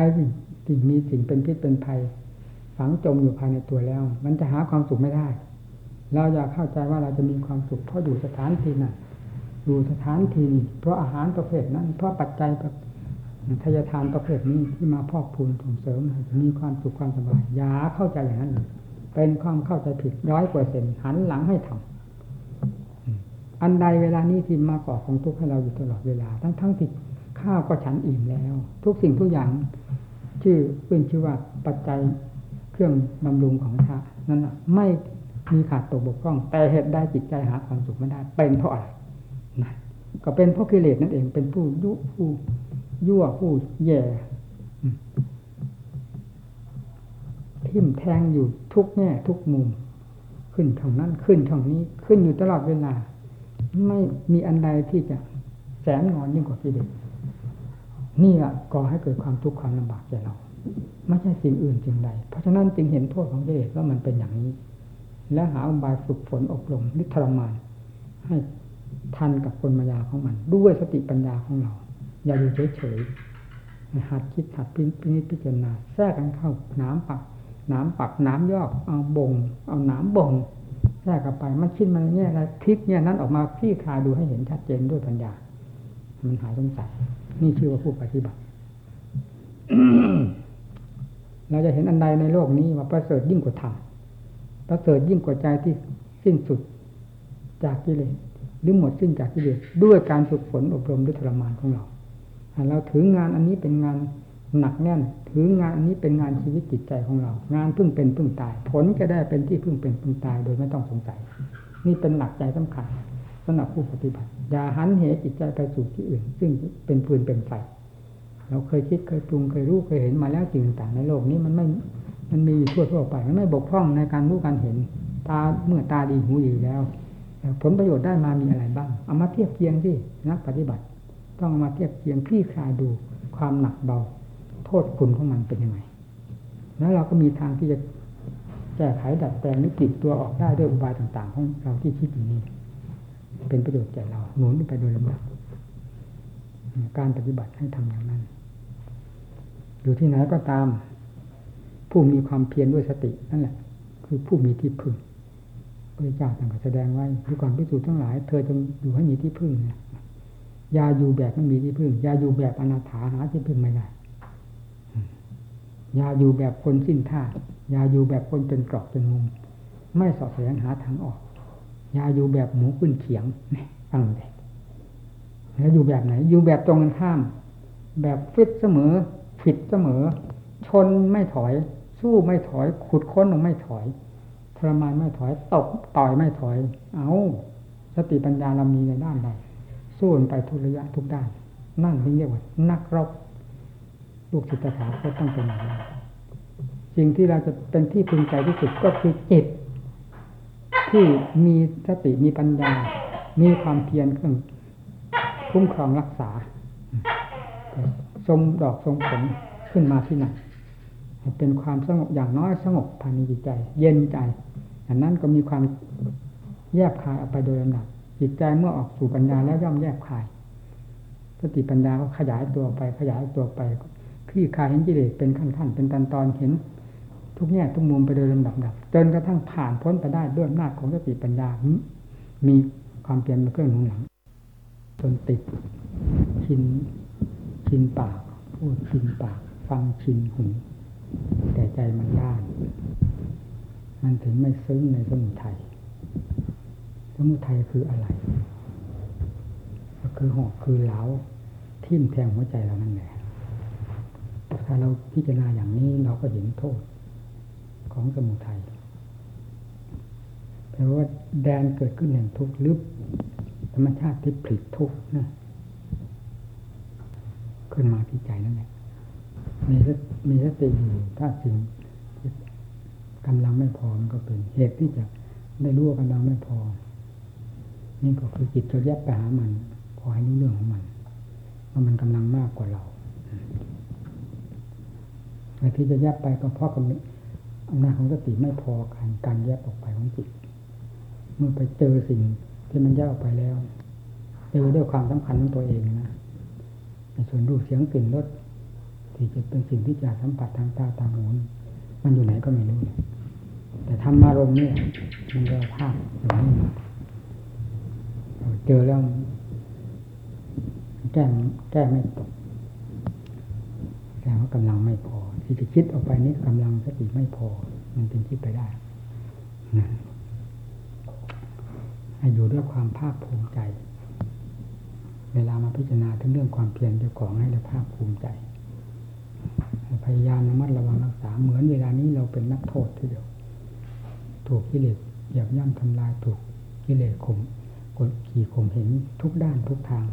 สิ่งมีสิ่งเป็นพิษเป็นภัย ฝังจมอยู่ภายในตัวแล้ว มันจะหาความสุขไม่ได้ เราอยากเข้าใจว่าเราจะมีความสุขเพราะอยู่สถานที่นั้นอยู่สถานที่นี้เพราะอาหารประเภทนั้น เพราะปัจจัยแบบทายทานประเภทนี้ที่มาพอกพูนส่งเสริมมีความสุขความสบายอย่าเข้าใจอย่างนั้นเลยเป็นความเข้าใจผิดร้อยเปอร์เซ็นหันหลังให้ทำอันใดเวลานี้ที่มาก่อของทุกข์ให้เราอยู่ตลอดเวลา ทั้งทั้งที่ข้าวก็ฉันอิ่มแล้ว ทุกสิ่งทุกอย่าง ชื่อเป็นชื่อว่าปัจจัยเครื่องบำรุงของพระนั้นไม่ มีขาดตกบกพร่อง แต่เหตุได้จิตใจหาความสุขไม่ได้ เป็นเพราะอะไรนะก็เป็นเพราะกิเลสนั่นเองเป็นผู้ยุผู้ยั่วผู้แย่ทิ่มแทงอยู่ทุกแง่ทุกมุม ขึ้นทางนั้นขึ้นทางนี้ขึ้นอยู่ตลอดเวลา ไม่มีอันใดที่จะแสนงอนยิ่งกว่ากิเลสนี่แหละก่อให้เกิดความทุกข์ความลำบากแก่เรา ไม่ใช่สิ่งอื่นสิ่งใด เพราะฉะนั้นจึงเห็นโทษของกิเลสว่ามันเป็นอย่างนี้ และหาอุบายฝึกฝนอบรมนิทรมานให้ทันกับคนมายาของมัน ด้วยสติปัญญาของเรา อย่าอยู่เฉยๆหัดคิดหัดพินิจพิจารณาแทรกกันเข้าน้ำปัก น้ำปักน้ำยอกเอาบ่ง เอาน้ำบ่งแทรกเข้าไปมันคิดมันเนี่ยอะไรพลิกเนี่ยนั้นออกมาพี่คลายดูให้เห็นชัดเจนด้วยปัญญา มันหายสงสัยนี่ชื่อว่าผู้ปฏิบัติเราจะเห็นอันใดในโลกนี้ว่าประเสริฐยิ่งกว่าธรรม ประเสริฐยิ่งกว่าใจที่สิ้นสุดจากกิเลสหรือหมดสิ้นจากกิเลสด้วยการฝึกฝนอบรมด้วยทรมานของเราเราถืองานอันนี้เป็นงานหนักแน่น ถืองานอันนี้เป็นงานชีวิตจิตใจของเรา งานพึ่งเป็นพึ่งตาย ผลจะได้เป็นที่พึ่งเป็นพึ่งตายโดยไม่ต้องสงสัย นี่เป็นหลักใจสำคัญสำหรับผู้ปฏิบัติ อย่าหันเหจิตใจไปสู่ที่อื่น ซึ่งเป็นปืนเป็นไฟเราเคยคิดเคยปรุงเคยรู้เคยเห็นมาแล้วสิ่งต่างในโลกนี้มันไม่ มันมีทั่วทั่วไปมันไม่บกพร่องในการรู้การเห็น ตาเมื่อตาดีหูดีแล้วผลประโยชน์ได้มามีอะไรบ้างเอามาเทียบเคียงที่นักปฏิบัติ ต้องเอามาเทียบเคียงคลี่คลายดูความหนักเบา โทษคุณของมันเป็นยังไงแล้วเราก็มีทางที่จะแก้ไขดัดแปลงนึกติดตัวออกได้ด้วยอุบายต่างๆ ของเราที่คิดอยู่นี้เป็นประโยชน์แก่เราหนุนไปโดยลำดับการปฏิบัติให้ทำอย่างนั้น อยู่ที่ไหนก็ตาม ผู้มีความเพียรด้วยสตินั่นแหละ คือผู้มีที่พึ่งพระเจ้าต่างแสดงไว้ด้วยความพิสูจน์ทั้งหลาย เธอจงอยู่ให้มีที่พึ่งนะยาอยู่แบบไม่มีที่พึ่งยาอยู่แบบอนาถาหาที่พึ่งไม่ได้ยาอยู่แบบคนสิ้นท่ายาอยู่แบบคนเป็นกรอกเป็นมุม ไม่สอดแสวงหาทางออกยาอยู่แบบหมูขึ้นเขียงนี่ฟังเลยแล้วอยู่แบบไหน อยู่แบบตรงกันข้าม แบบฟิตเสมอ ผิดเสมอ ชนไม่ถอย สู้ไม่ถอย ขุดค้นลงไม่ถอยทรมานไม่ถอยตกต่อยไม่ถอย เอาสติปัญญาเรามีในด้านใดสู้ไปทุกระยะทุกด้าน นั่นเรียกว่านักรบลูกศิษย์ขาก็ต้องเป็นอย่างนั้นสิ่งที่เราจะเป็นที่พึงใจที่สุดก็คือจิต ที่มีสติมีปัญญา มีความเพียรเครื่องคุ้มครองรักษาทรงดอกทรงผลขึ้นมาที่นั่น เป็นความสงบอย่างน้อยสงบภายในจิตใจ เย็นใจอันนั้นก็มีความแยบคายออกไปโดยลำดับจิตใจเมื่อออกสู่ปัญญาแล้วย่อมแยบคายสติปัญญาก็ขยายตัวไปขยายตัวไปคลี่คลายเห็นกิเลสเป็นขั้นๆเป็นตอนตอนเห็น ทุกแง่ทุกมุมไปโดยลำดับดับจนกระทั่งผ่านพ้นไปได้ด้วยอำนาจของสติปัญญา มีความเปลี่ยนเป็นเครื่องหนุนหลัง จนติดชินชินปากพูดชินปาก ฟังชินหู แต่ใจมันด้าน มันถึงไม่ซึ้งในสมุทัยสมุทัยคืออะไร ก็คือหอกคือเหลาทิ่มแทงหัวใจเรานั่นแหละถ้าเราพิจารณาอย่างนี้เราก็เห็นโทษของสมุทัยแปลว่าแดนเกิดขึ้นแห่งทุกข์ลึกธรรมชาติที่ผลิตทุกข์นะขึ้นมาที่ใจนั่นแหละ มีสติมีสติอยู่ถ้าสิ่งกำลังไม่พอมันก็เป็นเหตุที่จะได้รู้ว่ากำลังไม่พอ นี่ก็คือจิตจะแยบไปหามัน พอให้รู้เรื่องของมันว่ามันกำลังมากกว่าเราไอ้ที่จะแยบไปก็เพราะกำลังอำนาจของสติไม่พอการการแยบออกไปของจิต เมื่อไปเจอสิ่งที่มันแยกออกไปแล้วเจอด้วยความสำคัญของตัวเองนะในส่วนรูปเสียงกลิ่นรส ที่จะเป็นสิ่งที่จะสัมผัสทางตาทางหูมันอยู่ไหนก็ไม่รู้แต่ธรรมารมณ์เนี่ยมันจะภาพอย่างนี้เจอแล้วแก้แก้ไม่ตกแสดงว่ากำลังไม่พอ ที่จะคิดออกไปนี้กำลังสติไม่พอ มันเป็นคิดไปได้นะให้อยู่ด้วยความภาคภูมิใจ เวลามาพิจารณาถึงเรื่องความเพียรเจ้าของให้ได้ภาคภูมิใจ พยายามระมัดระวังรักษาเหมือนเวลานี้เราเป็นนักโทษทีเดียว ถูกกิเลสเหยียบย่ำทำลายถูกกิเลสข่มกดขี่ข่มเห็นทุกด้านทุกทาง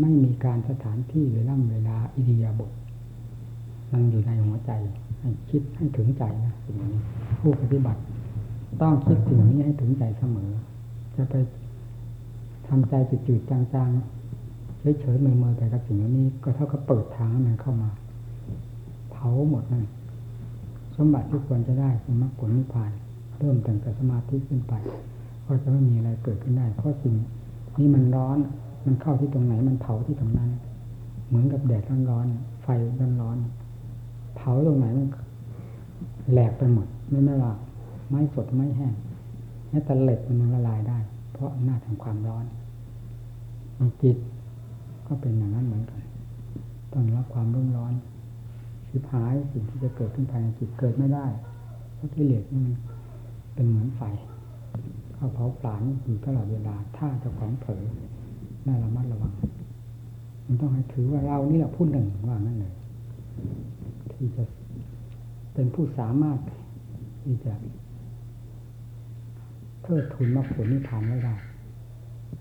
ไม่มีการสถานที่เวลาเวลาอิริยาบถมันอยู่ในหัวใจให้คิดให้ถึงใจนะสิ่งนี้ผู้ปฏิบัติ ต้องคิดสิ่งนี้ให้ถึงใจเสมอ จะไปทำใจจืดๆจางๆเฉยๆเมื่อยๆไปกับสิ่งนี้ก็เท่ากับเปิดทางให้มันเข้ามาาหมดนั่นสมบัติที่ควรจะได้คือมรรคผลนิพพาน เริ่มตั้งแต่สมาธิขึ้นไป ก็จะไม่มีอะไรเกิดขึ้นได้ เพราะสิ่งนี้มันร้อน มันเข้าที่ตรงไหน มันเผาที่ตรงนั้น เหมือนกับแดดร้อนๆไฟร้อนๆเผาตรงไหนมันแหลกไปหมด ไม่ไม่ว่าไม้สดไม้แห้งแม้แต่เหล็กมันละลายได้ เพราะอำนาจแห่งความร้อนจิตก็เป็นอย่างนั้นเหมือนกันต้องรับความร้อนร้อน สิบหายสิ่งที่จะเกิดขึ้นภายในจิตเกิดไม่ได้เพราะกิเลสมันเป็นเหมือนไฟเข้าเผาผลาญอยู่ตลอดเวลาถ้าจ้าของเผลอน่าระมัดระวัง มันต้องให้ถือว่าเรานี่แหละผู้หนึ่งว่านั่นเลยที่จะเป็นผู้สามารถที่จะเทิดทูนมรรคผลนิพพานไว้ได้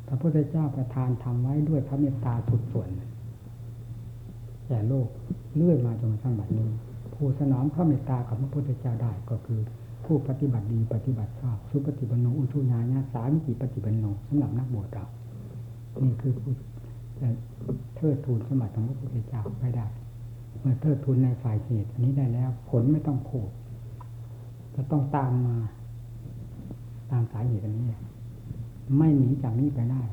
พระพุทธเจ้าประทานทำไว้ด้วยพระเมตตาสุดส่วนแก่โลก เลื่อยมาจนกระทั่งบัดนี้ ผู้สนองพระเมตตาของพระพุทธเจ้าได้ก็คือ ผู้ปฏิบัติดีปฏิบัติชอบสุปฏิบันโนอุทุญาญาสามิจิปฏิบันโนสำหรับนักบวชเรานี่คือผู้เทิดทูนสมบัติของพระพุทธเจ้าไว้ได้เมื่อเทิดทูนในฝ่ายเหตุอันนี้ได้แล้ว ผลไม่ต้องโคดจะต้องตามมา ตามสายเหตุอันนี้ ไม่หนีจากนี้ไปได้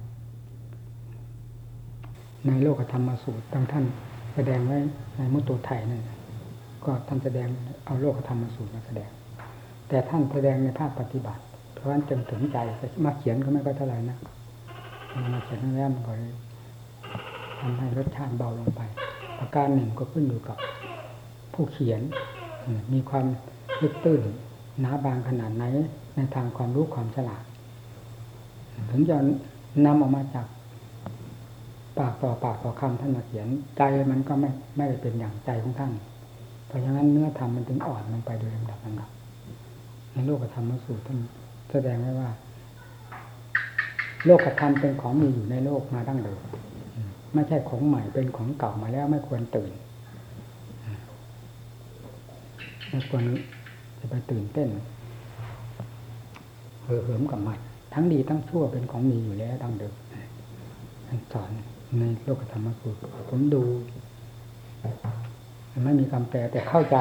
ในโลกธรรมสูตรตั้งท่าน แสดงไว้ในมุตโตไทยนั่นก็ท่านแสดงเอาโลกธรรมสูตรมาแสดง แต่ท่านแสดงในภาคปฏิบัติ เพราะฉะนั้นจึงถึงใจแต่มาเขียนก็ไม่ก็เท่าไหร่นะมาเขียนแล้วมันก็เลยทำให้รสชาติเบาลงไป ประการหนึ่งก็ขึ้นอยู่กับผู้เขียน มีความลึกตื้นหนาบางขนาดไหนในทางความรู้ความฉลาด ถึงจะนำออกมาจาก ปากต่อปากต่อคำท่านมาเขียน ใจมันก็ไม่ไม่ได้เป็นอย่างใจของท่าน เพราะฉะนั้นเนื้อธรรมมันถึงอ่อนลงไปโดยลำดับลำดับในโลกธรรมสูตรท่านแสดงไว้ว่า โลกธรรมเป็นของมีอยู่ในโลกมาตั้งเดิมไม่ใช่ของใหม่เป็นของเก่ามาแล้วไม่ควรตื่นไม่ควรจะไปตื่นเต้นเหอเหิมกับมันทั้งดีทั้งชั่วเป็นของมีอยู่แล้วตั้งเดิมสอน ในโลกธรรมสูตรผมดูไม่มีคำแปลแต่เข้าใจ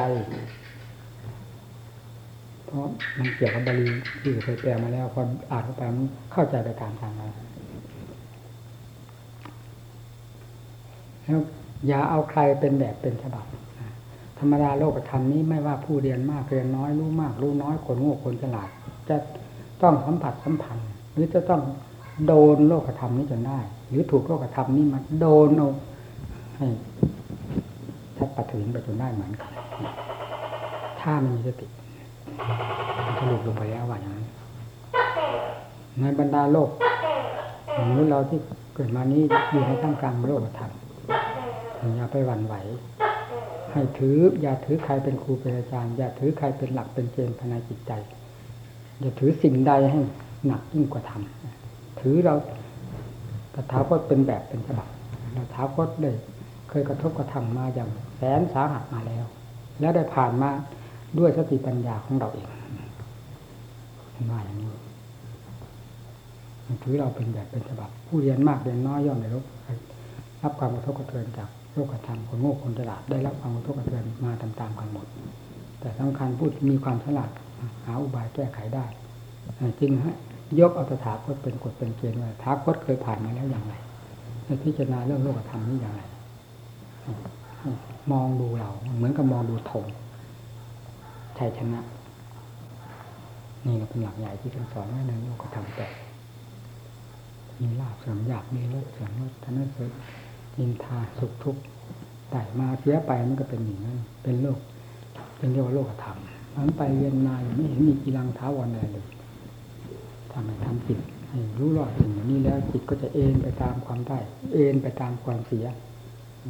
เพราะมันเกี่ยวกับบาลีที่เคยแปลมาแล้วพออ่านเข้าไปมันเข้าใจไปตามทางนั้นแล้วอย่าเอาใครเป็นแบบเป็นฉบับธรรมดาโลกธรรมนี้ไม่ว่าผู้เรียนมากเรียนน้อยรู้มาก รู้น้อยคนโง่คนฉลาด จะต้องสัมผัสสัมพันธ์ หรือจะต้องโดนโลกธรรมนี้จนได้ หรือถูกโลกธรรมนี้มาโดนเอาให้ปัตวินไปจนได้เหมือนกันถ้ามันมีสติสรุปลงไปแล้วว่าอย่างนั้นในบรรดาโลกมนุษย์เราที่เกิดมานี้อยู่ในท่ามกลางโลกธรรมอย่าไปหวั่นไหว ให้ถือ อย่าถือใครเป็นครูเป็นอาจารย์ อย่าถือใครเป็นหลักเป็นเกณฑ์ภายในจิตใจ อย่าถือสิ่งใดให้หนักยิ่งกว่าธรรมถือเรา ตถาคตเป็นแบบเป็นฉบับตถาคตเลยเคยกระทบกระทำมาอย่างแสนสาหัสมาแล้ว แล้วได้ผ่านมาด้วยสติปัญญาของเราเองมาอย่างนี้ถือเราเป็นแบบเป็นฉบับ ผู้เรียนมากเรียนน้อยย่อมได้รับรับความกระทบกระเทือนจากโลกธรรมคนโง่คนฉลาดได้รับความกระทบกระเทือนมาตามๆกันหมด แต่สำคัญพูดมีความฉลาดหาอุบายแก้ไขได้จริงฮะ ยกเอาตถาคตเป็นกฎเป็นเกณฑ์ว่าถาคตเคยผ่านมาแล้วอย่างไรพิจารณาเรื่องโลกธรรมนี้อย่างไรมองดูเราเหมือนกับมองดูธงชัยชนะ นี่ก็เป็นหลักใหญ่ที่ท่านสอนไว้ในโลกธรรมแต่มีลาบเสื่อมยากมีรสเสื่อมรสท่านนั้นเสยนินทาสุขทุกข์แต่มาเสียไปมันก็เป็นอย่างนั้น เป็นโลกเป็นเรียกว่าโลกธรรมมันไปเรียนมาไม่เห็นมีกีรังท้าวันอะไรเลย ทำให้ทำจิตให้รู้รอดสิ่งนี้แล้วจิตก็จะเอ็นไปตามความได้ เอ็นไปตามความเสีย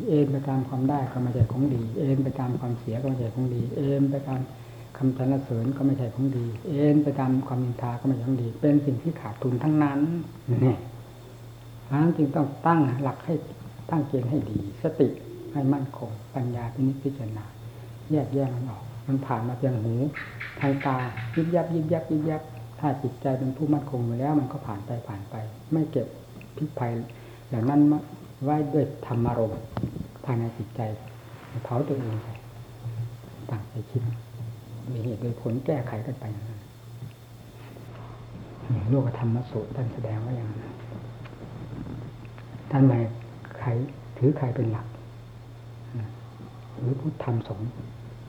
เอ็นไปตามความได้ก็ไม่ใช่ของดี เอ็นไปตามความเสียก็ไม่ใช่ของดี เอ็นไปตามคำสรรเสริญก็ไม่ใช่ของดี เอ็นไปตามความนินทาก็ไม่ใช่ของดี เป็นสิ่งที่ขาดทุนทั้งนั้นนี่เพราะนั้นจึงต้องตั้งหลักให้ตั้งเกณฑ์ให้ดี สติให้มั่นคง ปัญญาพินิจพิจารณา แยกแยกมันออก มันผ่านมาเพียงหูทางตายิบยับยิบยับยิบยับ ถ้าจิตใจเป็นผู้มั่นคงอยู่แล้ว มันก็ผ่านไปผ่านไป ไม่เก็บพิษภัยเหล่านั้นไว้ด้วยธรรมารมณ์ภายในจิตใจเผาตัวเองไปต่างใจคิดมีเหตุโดยผลแก้ไขกันไปอย่างนั้นโลกธรรมสูตรท่านแสดงว่าอย่างนั้นท่านหมายใครถือใครเป็นหลักหรือพุทธธรรมสงฆ์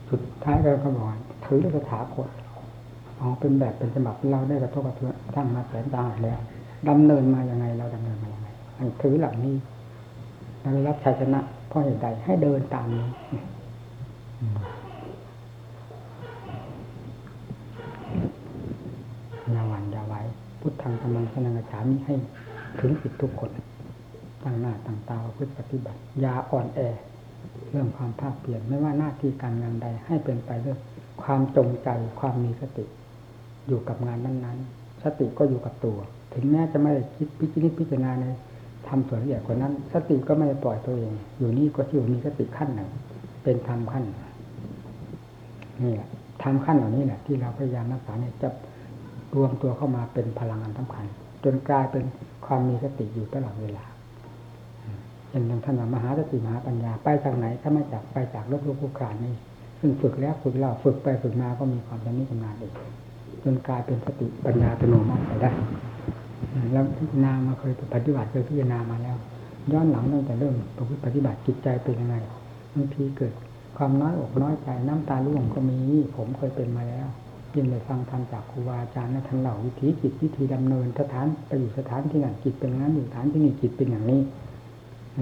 สุดท้ายเราก็บอกถือเรื่องถาคต อ๋อเป็นแบบเป็นฉบับเราได้กระทบกระเทือนทั้งมาแสนตาแล้วดำเนินมาอย่างไงเราดำเนินมาอย่างไงถือหลักนี้เราได้รับชัยชนะเพราะเหตุใดให้เดินตามนี้ยาวันยาไว้ พุทธังธรรมังสนังฉามิให้ถึงสิทธิทุกคนตั้งหน้าตั้งตาพึ่ปฏิบัติยาอ่อนแอ เรื่องความภาคเปลี่ยนไม่ว่าหน้าที่การงานใดให้เป็นไปด้วยความจงใจความมีสติ อยู่กับงานนั้นๆ สติก็อยู่กับตัว ถึงแม้จะไม่ได้คิดพิจิตรพิจารณาในทำส่วนละเอียดกว่านั้น สติก็ไม่ได้ปล่อยตัวเอง อยู่นี่ก็ที่อยู่มีสติขั้นหนึ่ง เป็นธรรมขั้นนี่แหละธรรมขั้นเหล่านี้แหละที่เราพยายามรักษาเนี่ยจะรวมตัวเข้ามาเป็นพลังงานสำคัญจนกลายเป็นความมีสติอยู่ตลอดเวลาอย่างท่านมหาสติมหาปัญญาไปทางไหน ถ้าไม่จากไปจากโลกโลกผู้การนี่ซึ่งฝึกแล้วฝึกเล่าฝึกไปฝึกมาก็มีความชำนิชำนาญเอง จนกลายเป็นสติปัญญาตโนมัติไปได้ แล้วพิจารณามาเคยปฏิบัติเคยพิจารณามาแล้ว ย้อนหลังตั้งแต่เริ่มประพฤติปฏิบัติจิตใจเป็นยังไงบางทีเกิดความน้อยอกน้อยใจน้ำตาร่วงก็มีผมเคยเป็นมาแล้วยิ่งได้ฟังธรรมจากครูบาอาจารย์นะท่านเหล่าวิธีจิตวิธีดำเนินสถานไปอยู่สถานที่ไหนจิตเป็นงั้นอยู่สถานที่นี่จิตเป็นอย่างนี้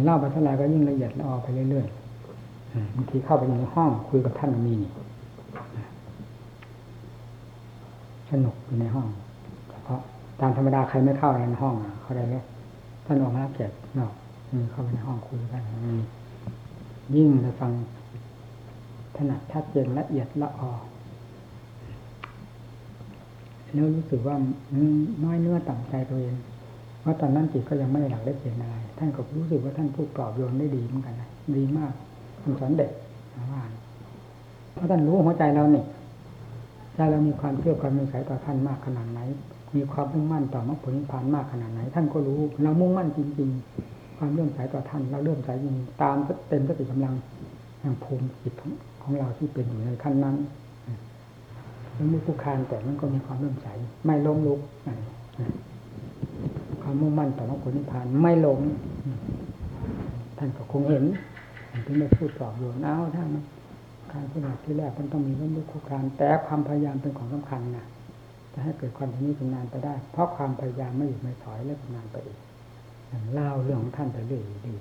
เล่าไปเท่าไรก็ยิ่งละเอียดละออไปเรื่อยๆบางทีเข้าไปในห้องคุยกับท่านมีนี่ สนุกอยู่ในห้อง เพราะตามธรรมดาใครไม่เข้าในห้องเขาได้เลยท่านออกมาเกียรตินาะเข้าไปในห้องคุยกันยิ่งจะฟังถนัดชัดเจนละเอียดละออแล้วรู้สึกว่าน้อยเนื้อต่ำใจตัวเองเพราะตอนนั้นจิตก็ยังไม่ได้หลักได้เห็นอะไร ท่านก็รู้สึกว่าท่านพูดปลอบโยนได้ดีเหมือนกันนะดีมากคำสอนเด็กว่าเพราะท่านรู้หัวใจเราเนี่ย ใจเรามีความเชื่อความมีสายต่อท่านมากขนาดไหน มีความมุ่งมั่นต่อมรรคผลนิพพานมากขนาดไหน ท่านก็รู้ เรามุ่งมั่นจริง ๆ ความเลื่อมใสต่อท่าน เราเลื่อมใสจริงตามเต็มสติกำลังแห่งภูมิจิตของเราที่เป็นอยู่ในขั้นนั้นมันมีผู้คานแต่มันก็มีความเลื่อมใสไม่ล้มลุกความมุ่งมั่นต่อมรรคผลนิพพานไม่หลงท่านก็คงเห็นถึงได้พูดปลอบโยนเอาถ้ามัน การปฏิบัติที่แรกมันต้องมีล้มลุกคุกคานแต่ความพยายามเป็นของสำคัญนะจะให้เกิดความชำนิชำนาญไปได้ เพราะความพยายามไม่หยุดไม่ถอยและทำงานไปอีกเล่าเรื่องของท่านไปเรื่อยดี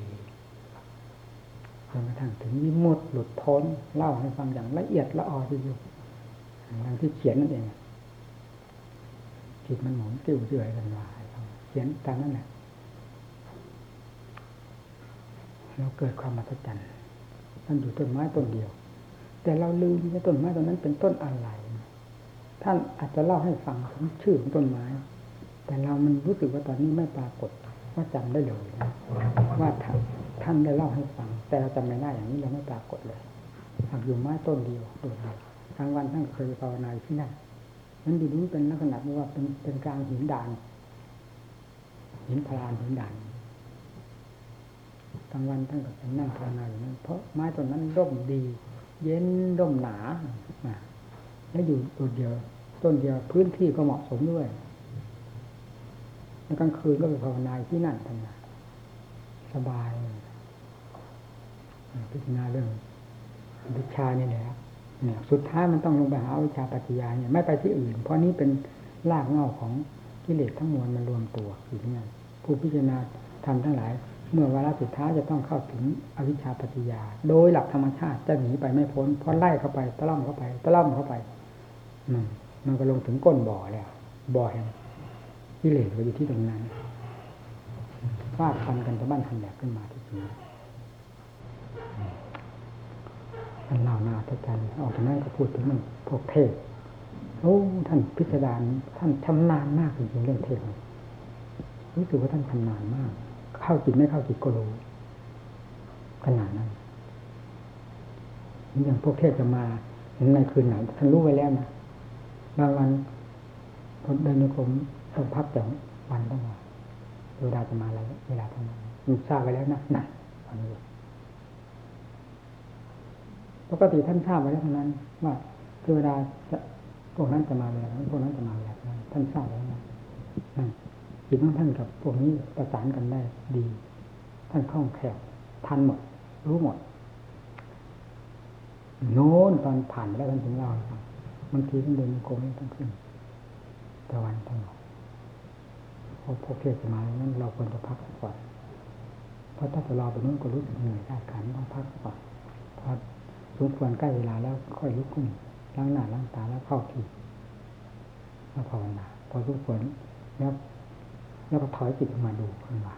จนกระทั่งถึงวิมุตหลุดพ้นเล่าให้ฟังอย่างละเอียดละออทีเดียวอย่างที่เขียนนั่นเองจิตมันหมุนติ้วเรื่อยกันมายเขียนตามนั่นแหละเราเกิดความมหัศจรรย์มันอยู่ต้นไม้ต้นเดียว แต่เราลืมว่าต้นไม้ต้นนั้นเป็นต้นอะไร ท่านอาจจะเล่าให้ฟังถึงชื่อของต้นไม้ แต่เรามันรู้สึกว่าตอนนี้ไม่ปรากฏว่าจำได้เลยนะว่าท่านได้เล่าให้ฟัง แต่เราจำไม่ได้อย่างนี้เราไม่ปรากฏเลยหากอยู่ไม้ต้นเดียวโดดเดียวกลางวันท่านเคยภาวนาที่นั่นนั้นดูนี้เป็นลักษณะว่าเป็นเป็นกลางหินด่านหินพลานหินด่านกลางวันท่านก็เป็นนั่งภาวนาอยู่นั้นเพราะไม้ต้นนั้นร่มดี เย็นร่มหนาแล้วอยู่ตัวเดียว ต้นเดียวพื้นที่ก็เหมาะสมด้วยแล้วกลางคืนก็ไปภาวนาที่นั่นทำงานสบายพิจารณาเรื่องวิชานี่แหละเนี่ยสุดท้ายมันต้องลงไปหาวิชาปัจจยาเนี่ยไม่ไปที่อื่น เพราะนี้เป็นรากเหง้าของกิเลสทั้งมวลมันรวมตัวอยู่ที่นั่นผู้พิจารณาทำทั้งหลาย เมื่อวาระสุดท้ายจะต้องเข้าถึงอวิชชาปัจจยา โดยหลักธรรมชาติจะหนีไปไม่พ้นเพราะไล่เข้าไปตะล่อมเข้าไปตะล่อมเข้าไปมันมันก็ลงถึงก้นบ่อแล้วบ่อแห่งกิเลสก็อยู่ที่ตรงนั้นฟาดฟันกันตะบ้านทันแหลกขึ้นมาที่ตรงนั้นมันเล่าหน้าทัจันออกจากนั้นก็พูดถึงมันพวกเทศโอ้ท่านพิสดารท่านชำนาญมากจริงๆเรื่องเทศรู้สึกว่าท่านชำนาญมาก เข้าจิตไม่เข้าจิตก็รู้ขนาดนั้นอย่างพวกเทศจะมาในคืนไหนท่านรู้ไว้แล้วนะบางวันผมเดินโยกมต้องพักแต่วันต้องมาเวลาจะมาอะไรเวลาทำงานมีทราบไว้แล้วนะนั่นตอนนี้ปกติท่านทราบไว้แล้วทั้งนั้นว่าเวลาจะพวกนั้นจะมาเวลาพวกนั้นจะมาเวลาท่านทราบไว้แล้วนะ จิตของท่านกับพวกนี้ประสานกันได้ดี ท่านคล่องแคล่วทันหมด รู้หมด โน้นตอนผ่านไปแล้วท่านถึงเล่าบางทีท่านเดินโกงไม่ต้องขึ้นตะวันตกพอพวกเทศมานั้นเราควรจะพักก่อนเพราะถ้าจะรอไปนู้นก็รู้สึกเหนื่อยได้ขันต้องพักก่อนพอสมควรใกล้เวลาแล้วค่อยลุกขึ้นล้างหน้าล้างตาแล้วเข้าที่แล้วภาวนาพอสมควรแล้ว แล้วก็ถอยจิตออกมาดูขึ้นมา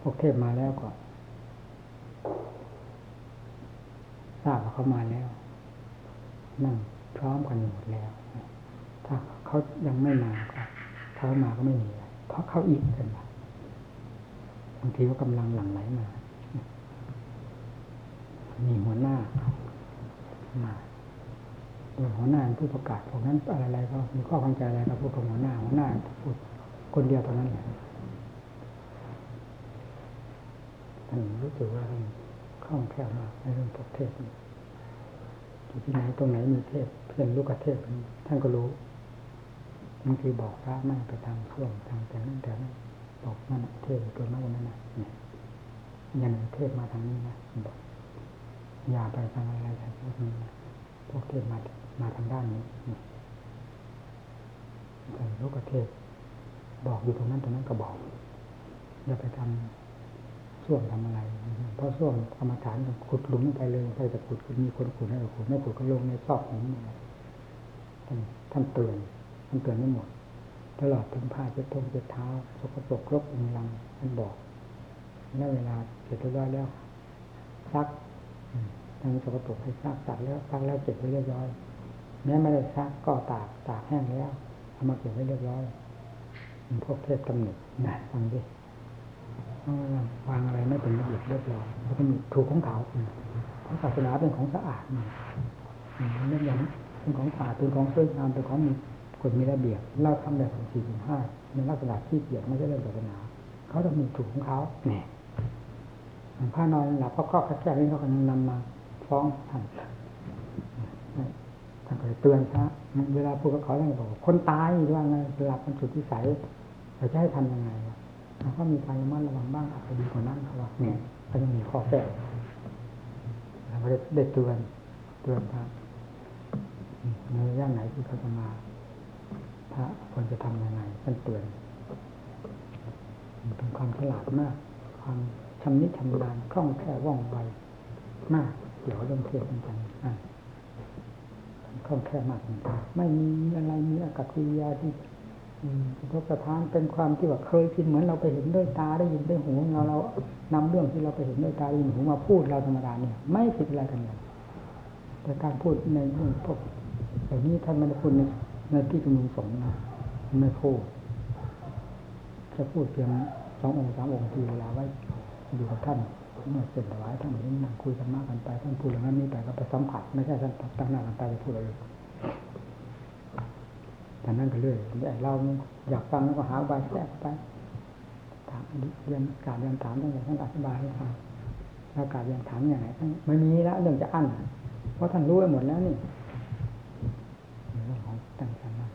พวกเทพมาแล้วก็ทราบว่าเขามาแล้ว นั่งพร้อมกันหมดแล้ว ถ้าเขายังไม่มาก็เขามาก็ไม่มีเพราะเขาอีกกันมาบางทีก็กำลังหลั่งไหลมา มีหัวหน้ามา หัวหน้าผู้ประกาศพวกนั้นอะไรๆก็มีข้อข้องใจอะไรก็พูดกับหัวหน้าหัวหน้าพูดคนเดียวเท่านั้นแหละท่านรู้สึกว่าท่านคล่องแคล่วมากในเรื่องพวกเทศอยู่ที่ไหนตรงไหนมีเทศเพื่อนลูกเทศท่านก็รู้บางทีบอกพระไม่ไปทางช่วงทางแต่นั้นแต่นั้นบอกนั่นเทศตัวนั้นนั่นนะยยันเทศมาทางนี้นะบอกอย่าไปทางอะไรทางพวกนี้นะพวกเทศมา มาทางด้านนี้แต่ลูกเทศ บอกอยู่ตรงนั้นตรงนั้นก็บอกอย่าไปทำช่วงทำอะไรเพราะช่วงกรรมฐานขุดหลุมไปเลยไปจะขุดมีคนขุดให้เราขุดไม่ขุดก็ลงในซอกหินท่านท่านเตือนท่านเตือนไม่หมด ตลอดถึงผ้าเช็ดท้องเช็ดเท้าสกปรกรกอุงลังท่านบอกแล้วเวลาเสร็จเรียบร้อยแล้วซักทางสกปรกให้ซักตัดแล้วซักแล้วเก็บไว้เรียบร้อย แม้ไม่ได้ซักก็ตากตากแห้งแล้วเอามาเก็บไว้เรียบร้อยพวกเทพตำหนินะฟังดิวางอะไรไม่เป็นระเบียบเรียบร้อยแล้วก็มีถูกของเขาเพราะศาสนาเป็นของสะอาดเรื่องอย่างเป็นของสะอาดเป็นของสวยงามเป็นของมีกฎมีระเบียบเราทำแบบสี่สิบห้าในลักษณะที่เกียรไม่ใช่เรื่องศาสนาเขาต้องมีถูกของเขาเนี่ยผ้านอนหลับก็ข้อแค่นี้เขาก็ยังนำมา ฟ้องท่านานก็เลยเตือนซะเวลาพูดกับเขาท่านบอกคนตายว่าไงหลับมันสุดที่ใสเราจะให้ทำยังไงเขามีการระมัดระวังบ้างอาจจะดีกว่านั้นเขาว่าเนี่ยก็ยังมีข้อแก้เราก็ได้เตือนเตือนพระในระยะไหนที่เขาจะมาพระควรจะทำยังไงท่านเตือนเป็นความฉลาดมาก ความฉำนิชำนาญคล่องแคล่วว่องไวมากเกี่ยวเรื่องเทศน์ต่างๆอะ คล่องแคล่วมาก ไม่มีอะไรมีอากับกิริยาที่อืมกระทบกระทานเป็นความที่ว่าเคยชินเหมือนเราไปเห็นด้วยตาได้ยินด้วยหูเราเรานำเรื่องที่เราไปเห็นด้วยตาได้ยินหูมาพูดเราธรรมดาเนี่ย ไม่ผิดอะไรกันเลยแต่การพูดในเรื่องพวกแบบนี้ท่านไม่ได้พูดในในที่ชุมนุมสงฆ์ไม่พูดจะพูดเพียงสององค์สามองค์ที่เวลาไว้อยู่กับท่าน เมื่อเสร็จถวายท่านนี้นั่งคุยกันมากกันไปท่านพูดเรื่องนั้นนี่ไปก็ไปสัมผัสไม่ใช่ท่านตั้งหน้าตั้งตาจะพูดอะไรเลยแต่นั่นก็เรื่อยแต่เราอยากฟังก็หาใบแทรกไปถามเรียนการเรียนถามตั้งแต่ท่านอธิบายให้ฟังแล้วการเรียนถามอย่างไรท่านไม่มีแล้วเรื่องจะอั้นเพราะท่านรู้ไปหมดแล้วนี่เรื่องของตั้งสมาธิ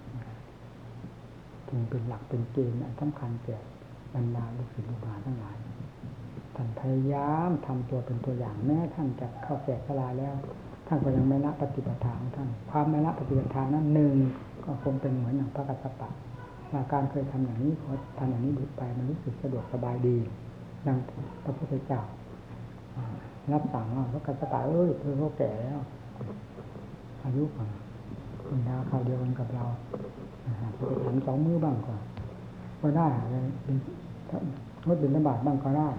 จึงเป็นหลักเป็นเกณฑ์อันสำคัญแก่บรรดาลูกศิษย์ลูกหาทั้งหลาย ท่านพยายามทำตัวเป็นตัวอย่างแม้ท่านจะเข้าแสกสลาแล้ว ท่านก็ยังไม่ละปฏิปทาของท่าน ความไม่ละปฏิปทานั้นหนึ่งก็คงเป็นเหมือนอย่างพระกัสสปะว่าการเคยทำอย่างนี้ขอทำอย่างนี้ดูไปมันรู้สึกสะดวกสบายดีดังพระพุทธเจ้าอ่ารับสั่งว่าพระกัสสปะเอ้ยเธอเขาแก่แล้ว อายุก่อนคุณดาวเขาวเดียวกันกับเราหากจะไปฉันสองมือบ้างก็ก็ได้เป็น งดเป็นระบาดบ้างก็ได้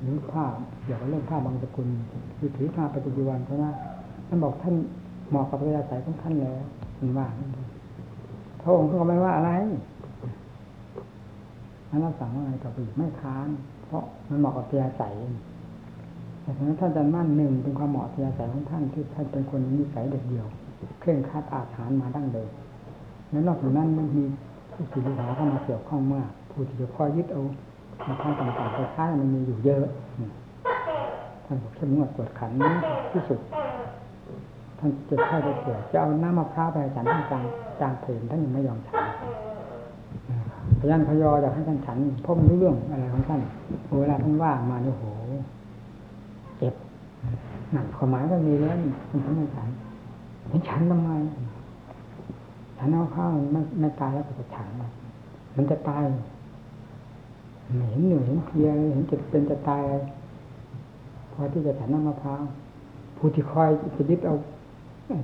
หรือผ้าเกี่ยวกับเรื่องผ้าบางสกุลคือถือผ้าปฏิบัติวันก็ได้ท่านบอกท่านเหมาะกับเวลาใส่ของท่านแล้วมันว่าพระองค์ก็ไม่ว่าอะไรนั้นเราสั่งว่าไงกับอีกไม่ค้านเพราะมันเหมาะกับเวลาใส่แต่ฉะนั้นท่านอาจารย์มั่นหนึ่งเป็นความเหมาะกับเวลาใสของท่านที่ท่านเป็นคนนิสัยเด็ดเดี่ยว เคร่งครัดอาถรรพ์มาดั้งเดิมแล้วนอกจากนั้นมันมีผู้ที่หาเข้ามาเกี่ยวข้องมาก ผู้ที่จะคอยยึดเอาในทางต่างๆไปใช้มันมีอยู่เยอะท่านบอกเข้มงวดกวดขันที่สุด ท่านจะใช้ได้เกี่ยวจะเอาน้ำมะพร้าวไปฉันท่านจางจางเพลนท่านยังไม่ยอมฉันพยันพยออยากให้ท่านฉันพราะมันรู้เรื่องอะไรของท่านเวลาท่านว่ามาเนี่ยโหเจ็บหนักความหมายก็มีแล้วนี่ท่านทำให้ฉันเห็นฉันทำไมฉันเอาข้าวไม่ไม่ตายแล้วก็จะฉันมันจะตาย เห็นเหนื่อยเห็นเพลียเห็นจะเป็นจะตายพอที่จะฉันน้ำมะพร้าวผู้ที่คอยจะยึดเอา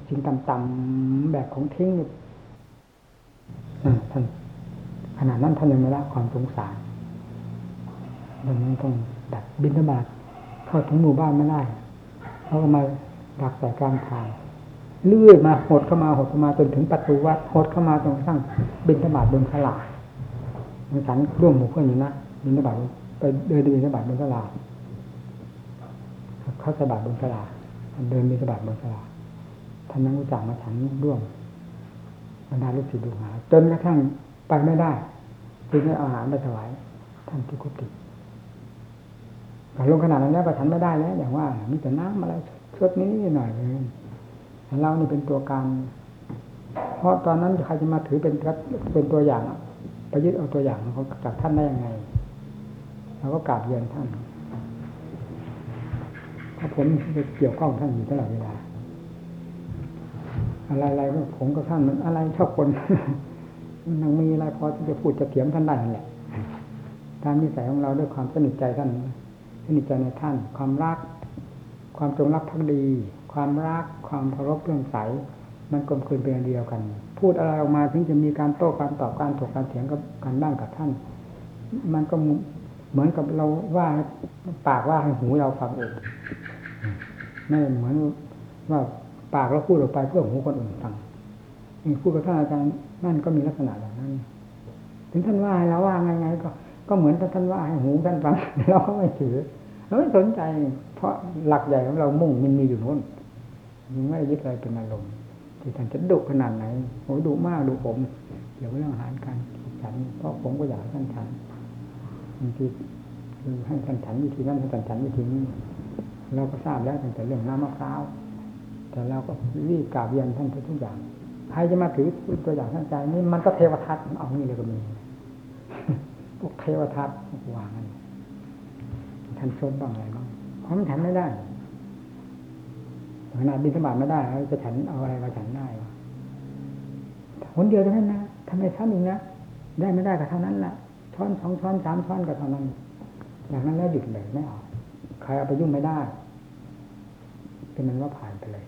สิ่งต่ำๆแบบของทิ้งเนี่ยอ่าท่านขนาดนั้นท่านยังไม่ละความสงสารดังนั้นต้องดัดบินทบาทเข้าถึงหมู่บ้านไม่ได้เขาก็มาดักใส่กลางทางเลื่อยมาหดเข้ามาหดเข้ามาจนถึงประตูวัดหดเข้ามาจนกระทั่งบินทบาทบนขลาดมันฉันร่วมหมู่เพื่อนอยู่นะ บินทบาทไปเดินบินทบาทบนขลาดเข้าสบาทบนขลาดเดินบินทบาทบนขลาดท่านนั่งรู้จักมาฉันร่วมบรรดาลูกศิษย์ลูกหาจนกระทั่งไปไม่ได้จึงได้อาหารไปถวายท่านที่กุฏิแต่ลงขนาดนั้นแล้วก็ฉันไม่ได้แล้ว อย่างว่า มีแต่น้ำอะไรชดนี้หน่อยเลยเรานี่เป็นตัวการ เพราะตอนนั้นใครจะมาถือเป็นเป็นตัวอย่างไปยึดเอาตัวอย่างของจากท่านได้ยังไง เราก็กราบเรียนท่านถ้าผมจะเกี่ยวข้องท่านอยู่ตลอดเวลา อะไรๆก็ผมกับท่านมันอะไรชอบคนมันมีอะไรพอที่จะพูดจะเถียงท่านได้นั่นแหละตามนิสัยของเราด้วยความสนิทใจท่านสนิทใจในท่าน ความรัก ความจงรักภักดี ความรัก ความเคารพเรื่องใสมันกลมกลืนเป็นอันเดียวกัน พูดอะไรออกมาถึงจะมีการโต้การตอบการถกการเถียงกับกันบ้างกับท่าน มันก็ เหมือนกับเราว่าปากว่าให้หูเราฟังเองไม่เหมือนว่าปากเราพูดออกไปเพื่อหูคนอื่นฟังพูดกับท่านอาจารย์นั่นก็มีลักษณะแบบนั้น ถึงท่านว่าให้เราว่าไงไงก็ ก็เหมือนท่านว่าให้หูท่านฟังเราก็ไม่ถือเราไม่สนใจ เพราะหลักใหญ่ของเรามุ่งมันมีอยู่โน้นยังไม่ยึดอะไรเป็นอารมณ์ที่ท่านจะดุขนาดไหนโอ้ดุมากดุผมเกี่ยวกับเรื่องอาหารการฉัน เพราะผมก็อยากท่านฉัน บางทีคือให้ท่านฉันวิธีนั้นให้ท่านฉันวิธีนี้เราก็ทราบแล้วตั้งแต่เรื่องน้ำมะพร้าวแต่เราก็รีบกราบเรียนท่านทุกอย่างใครจะมาถือตัวอย่างท่านใจนี่มันก็เทวทัตเอานี่เลยก็มีพวกเทวทัตวางกันท่านชมบ้างอะไรบ้างเพราะมันฉันไม่ได้ขนาดบินสมบัติไม่ได้แล้วจะฉันเอาอะไรมาฉันได้วะคนเดียวเท่านั้นนะทำไมช้อนอีกนะได้ไม่ได้ก็เท่านั้นแหละ ช้อนสองช้อนสามช้อนก็เท่านั้นอย่างนั้นแล้วหยุดเลยไม่เอาใครเอาไปยุ่งไม่ได้ เป็นนั้นว่าผ่านไปเลย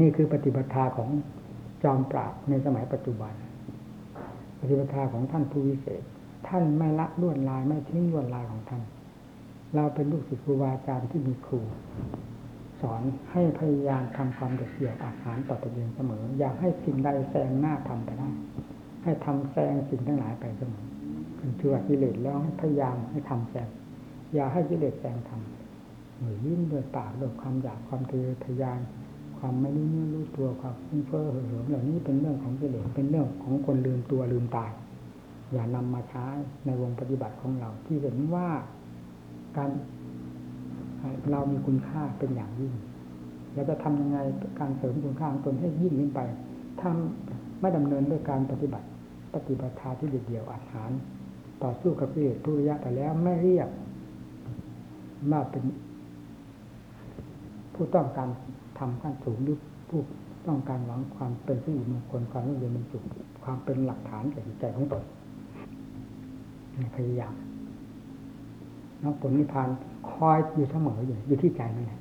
นี่คือปฏิบัติของจอมปราบในสมัยปัจจุบัน ปฏิบัติของท่านผู้วิเศษ ท่านไม่ละลวดลายไม่ทิ้งลวดลายของท่าน เราเป็นลูกศิษย์ครูบาอาจารย์ที่มีครูสอนให้พยายามทำความเด็ดเดี่ยวอาหารต่อตนเองเสมอ อยากให้สิ่งใดแซงหน้าทำไปได้ ให้ทำแซงสิ่งทั้งหลายไปเสมอเป็นชื่อกิเลสแล้วให้พยายามให้ทำแซงอย่าให้กิเลสแซงทำหรือยิ้มด้วยปากด้วยความอยากความทะเยอทะยาน ความไม่รู้เนื้อรู้ตัวความฟุ้งเฟ้อเห่อเหิมเหล่านี้เป็นเรื่องของกิเลสเป็นเรื่องของคนลืมตัวลืมตายอย่านำมาใช้ในวงปฏิบัติของเราที่เห็นว่าการเรามีคุณค่าเป็นอย่างยิ่งเราจะทำยังไงการเสริมคุณค่าของตนให้ยิ่งขึ้นไปถ้าไม่ดำเนินด้วยการปฏิบัติ ปฏิบัติาที่เดียวอาหาร ต่อสู้กับกิเลสทุระยะไปแล้วไม่เรียกว่าเป็นผู้ต้องการทำขั้นสูงหรือผู้ต้องการหวังความเป็นสิริมงคลความร่มเย็นเป็นสุขความเป็นหลักฐานแก่จิตใจของตนพยายามแล้วผลนิพพานคอยอยู่เสมออยู่อยู่ที่ใจนั่นแหละ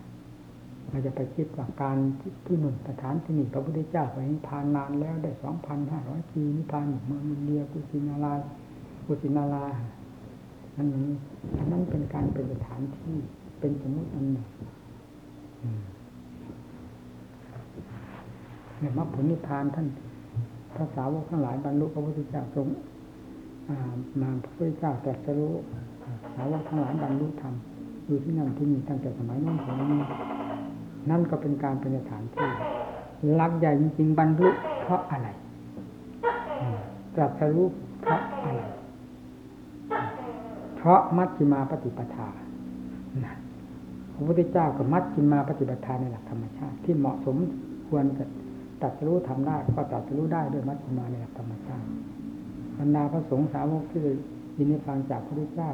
เราจะไปคิดว่าการที่หนุนสถานที่นี่พระพุทธเจ้าไปนิพพานนานแล้วได้สองพันห้าร้อยปีนิพพานอยู่เมืองอินเดียกุสินารากุสินารานั่นนี้นั่นเป็นการเป็นสถานที่เป็นสมมติอันหนึ่งเนี่ยมรรคผลนิพพานท่านพระสาวกทั้งหลายบรรลุพระพุทธเจ้าทรงมาพระพุทธเจ้าตรัสรู้สาวกทั้งหลายบรรลุธรรมอยู่ที่นั่นที่นี่ตั้งแต่สมัยนั้นถึงนี้ นั่นก็เป็นการเป็นสถานที่ลักใหญ่จริงๆบรรลุเพราะอะไรตรัสรู้เพราะอะไร เพราะมัชฌิมาปฏิปทาพระพุทธเจ้ากับมัชฌิมาปฏิปทาในหลักธรรมชาติ ที่เหมาะสมควรจะตัดรู้ทำได้ก็ตัดรู้ได้ด้วยมัชฌิมาในหลักธรรมชาติบรรดาพระสงฆ์สาวกที่ยินดีฟังจากพระพุทธเจ้า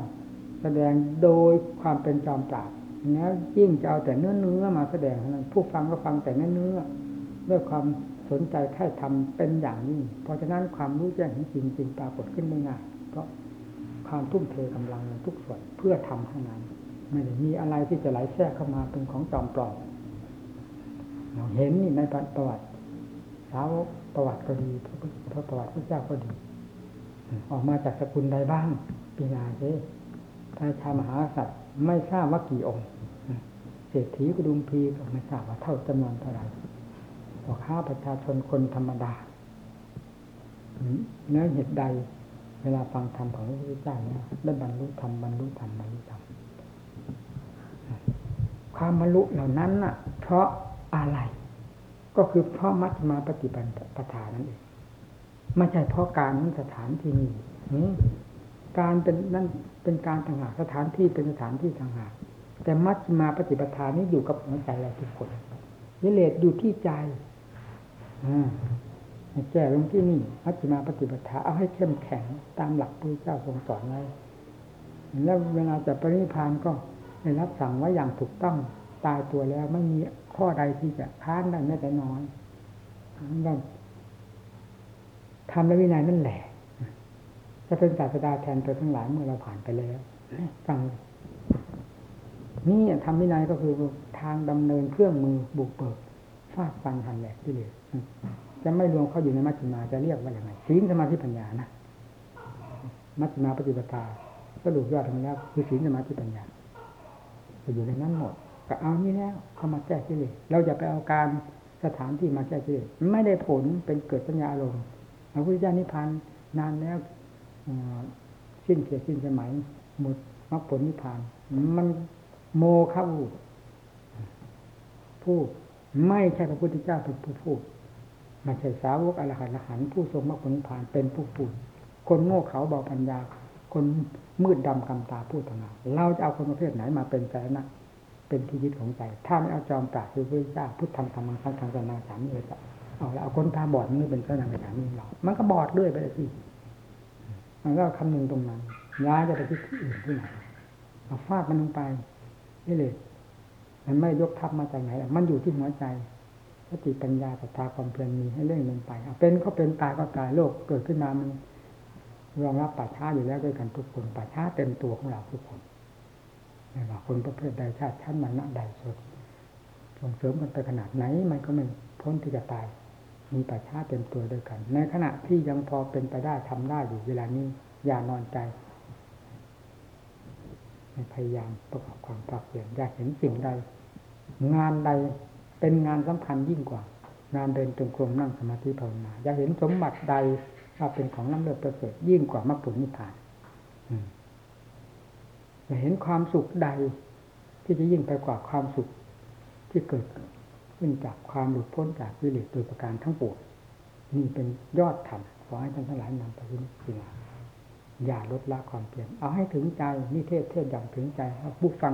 แสดงโดยความเป็นจอมปราบ แล้วยิ่งจะเอาแต่เนื้อเนื้อมาแสดงนั้นผู้ฟังก็ฟังแต่เนื้อเนื้อด้วยความสนใจแค่ทำเป็นอย่างนี้ เพราะฉะนั้นความรู้แจ้งจริงจริงปรากฏขึ้นไม่ง่ายเพราะความทุ่มเทกำลังทุกส่วนเพื่อทำเท่านั้นไม่ได้มีอะไรที่จะไหลแทรกเข้ามาเป็นของจอมปลอมเราเห็นนี่ในประวัติสาวประวัติก็ดีพระประวัติพระเจ้าก็ดี ออกมาจากสกุลใดบ้างปีนาเจ้พระชามหาสัตว์ ไม่ทราบว่ากี่องค์เศรษฐีกรุงพีก็ไม่ทราบว่าเท่าจำนวนเท่าไหร่พอข้าประชาชนคนธรรมดาเนื้อเหตุใดเวลาฟังธรรมของพระพุทธเจ้าเนี่ยได้บรรลุธรรมบรรลุธรรมบรรลุธรรมความบรรลุเหล่านั้นน่ะ เพราะอะไร ก็คือเพราะมัชมาปฏิบัติปทานั่นเองไม่ใช่เพราะการนั้นสถานที่นี้การเป็นนั่น เป็นการต่างหากสถานที่เป็นสถานที่ต่างหากแต่มัชฌิมาปฏิปทานี้อยู่กับหัวใจเราทุกคนยิเลสอยู่ที่ใจอแก้ลงที่นี่มัชฌิมาปฏิปทาเอาให้เข้มแข็งตามหลักพระเจ้าทรงสอนไว้แล้วเวลาจะปรินิพานก็ได้รับสั่งไว้อย่างถูกต้องตายตัวแล้วไม่มีข้อใดที่จะค้านได้แม้แต่น้อยนั่นทำและวินัยนั่นแหละ จะเป็นศาสดาแทนตัวทั้งหลายเมื่อเราผ่านไปแล้วฟังนี่ทำวินัยก็คือทางดำเนินเครื่องมือบุกเบิกฟาดฟันหันแหลกที่เลยจะไม่รวมเข้าอยู่ในมัชฌิมาจะเรียกว่าอย่างไรศีลสมาธิปัญญานะมัชฌิมาปฏิปทาสรุปยอดทั้งแล้วคือศีลสมาธิปัญญาจะอยู่ในนั้นหมดก็เอานี่แล้วเข้ามาแก้ที่เลยเราจะไปเอาการสถานที่มาแก้ที่เลยไม่ได้ผลเป็นเกิดสัญญาอารมณ์พระพุทธเจ้านิพพานนานแล้ว สิ้นเสียสิ้นสมัย หมดมรรคผลนิพพาน มันโมฆะพูดพูดไม่ใช่พระพุทธเจ้าเป็นผู้พูดไม่ใช่สาวกอรหันต์อรหันต์ผู้ทรงมรรคผลนิพพานเป็นผู้พูด คนโง่เขาเบาปัญญา คนมืดดำกำตาพูดต่างหาเราจะเอาคนประเภทไหนมาเป็นใจนะเป็นที่ยึดของใจ ถ้าไม่เอาจอมปราบคือพระเจ้าพุทธธรรมธรรมสังฆังสนาสามีเลยจะเอาแล้วเอาคนตาบอดนี่เป็นพระนางสามีเรา มันก็บอดด้วยไปเลยที่ มันก็คำนึงตรงนั้น ย้ายจะไปที่อื่นที่ไหนเอาฟาดมันลงไปนี่เลย มันไม่ยกทับมาจากไหนมันอยู่ที่หัวใจสติปัญญาศรัทธาความเพียรมีให้เร่งลงไปเป็นก็เป็นตายก็ตายโลกเกิดขึ้นมามันรองรับป่าช้าอยู่แล้วด้วยกันทุกคนป่าช้าเต็มตัวของเราทุกคนไม่ว่าคนประเภทใดชาติชั้นมันณใดสดส่งเสริมกันไปขนาดไหน มันก็ไม่พ้นที่จะตาย มีป่าช้าเต็มตัวด้วยกัน ในขณะที่ยังพอเป็นไปได้ทำได้อยู่เวลานี้ อย่านอนใจพยายามประกอบความภาคเพียรอยากเห็นสิ่งใด งานใดเป็นงานสำคัญยิ่งกว่า งานเดินจงกรมนั่งสมาธิภาวนาอยากเห็นสมบัติใดว่าเป็นของน้ำเลือดประเสริฐยิ่งกว่ามรรคผลนิพพานอยากเห็นความสุขใด ที่จะยิ่งไปกว่าความสุขที่เกิด ขึ้นจากความหลุดพ้นจากวิเลศโดยประการทั้งปวงนี่เป็นยอดธรรมขอให้ท่านทั้งหลายนำไปพิจารณาอย่าลดละความเพียรเอาให้ถึงใจนี่เทศเทศอย่างถึงใจผู้ฟัง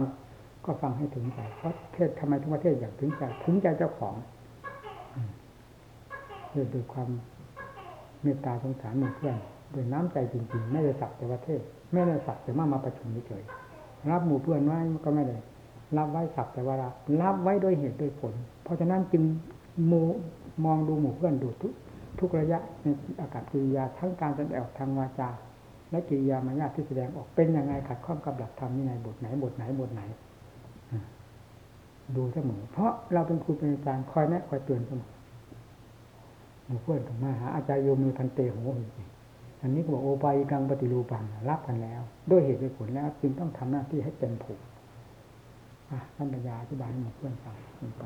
ก็ฟังให้ถึงใจเพราะเทศทำไมถึงว่าเทศอย่างถึงใจถึงใจเจ้าของเทศด้วยความเมตตาสงสารหมู่เพื่อนด้วยน้ำใจจริงๆ ไม่ได้สักแต่ว่าเทศ ไม่ได้สักแต่มามาประชุมเฉยรับหมู่เพื่อนไว้ก็ไม่ได้รับไว้สักแต่ว่ารับรับไว้ด้วยเหตุด้วยผล เพราะฉะนั้นจึงมูมองดูหมู่เพื่อนดูทุกทุกระยะในอากาศกิริยาทั้งการแสดงออกทางวาจา และกิริยามารยาทที่แสดงออกเป็นยังไงขัดข้องกับหลักธรรมนี่ในบทไหนบทไหนบทไหน ดูเสมอเพราะเราเป็นครูเป็นอาจารย์คอยแนะคอยเตือนเสมอหมู่เพื่อนกับมาหาอาจารย์โยมีพันเตโหอันนี้ก็บอกโอปายกังปฏิรูปังรับกันแล้ว ด้วยเหตุด้วยผลแล้ว จึงต้องทำหน้าที่ให้เต็มผูกท่านปัญญาอธิบายให้หมู่เพื่อนฟังไป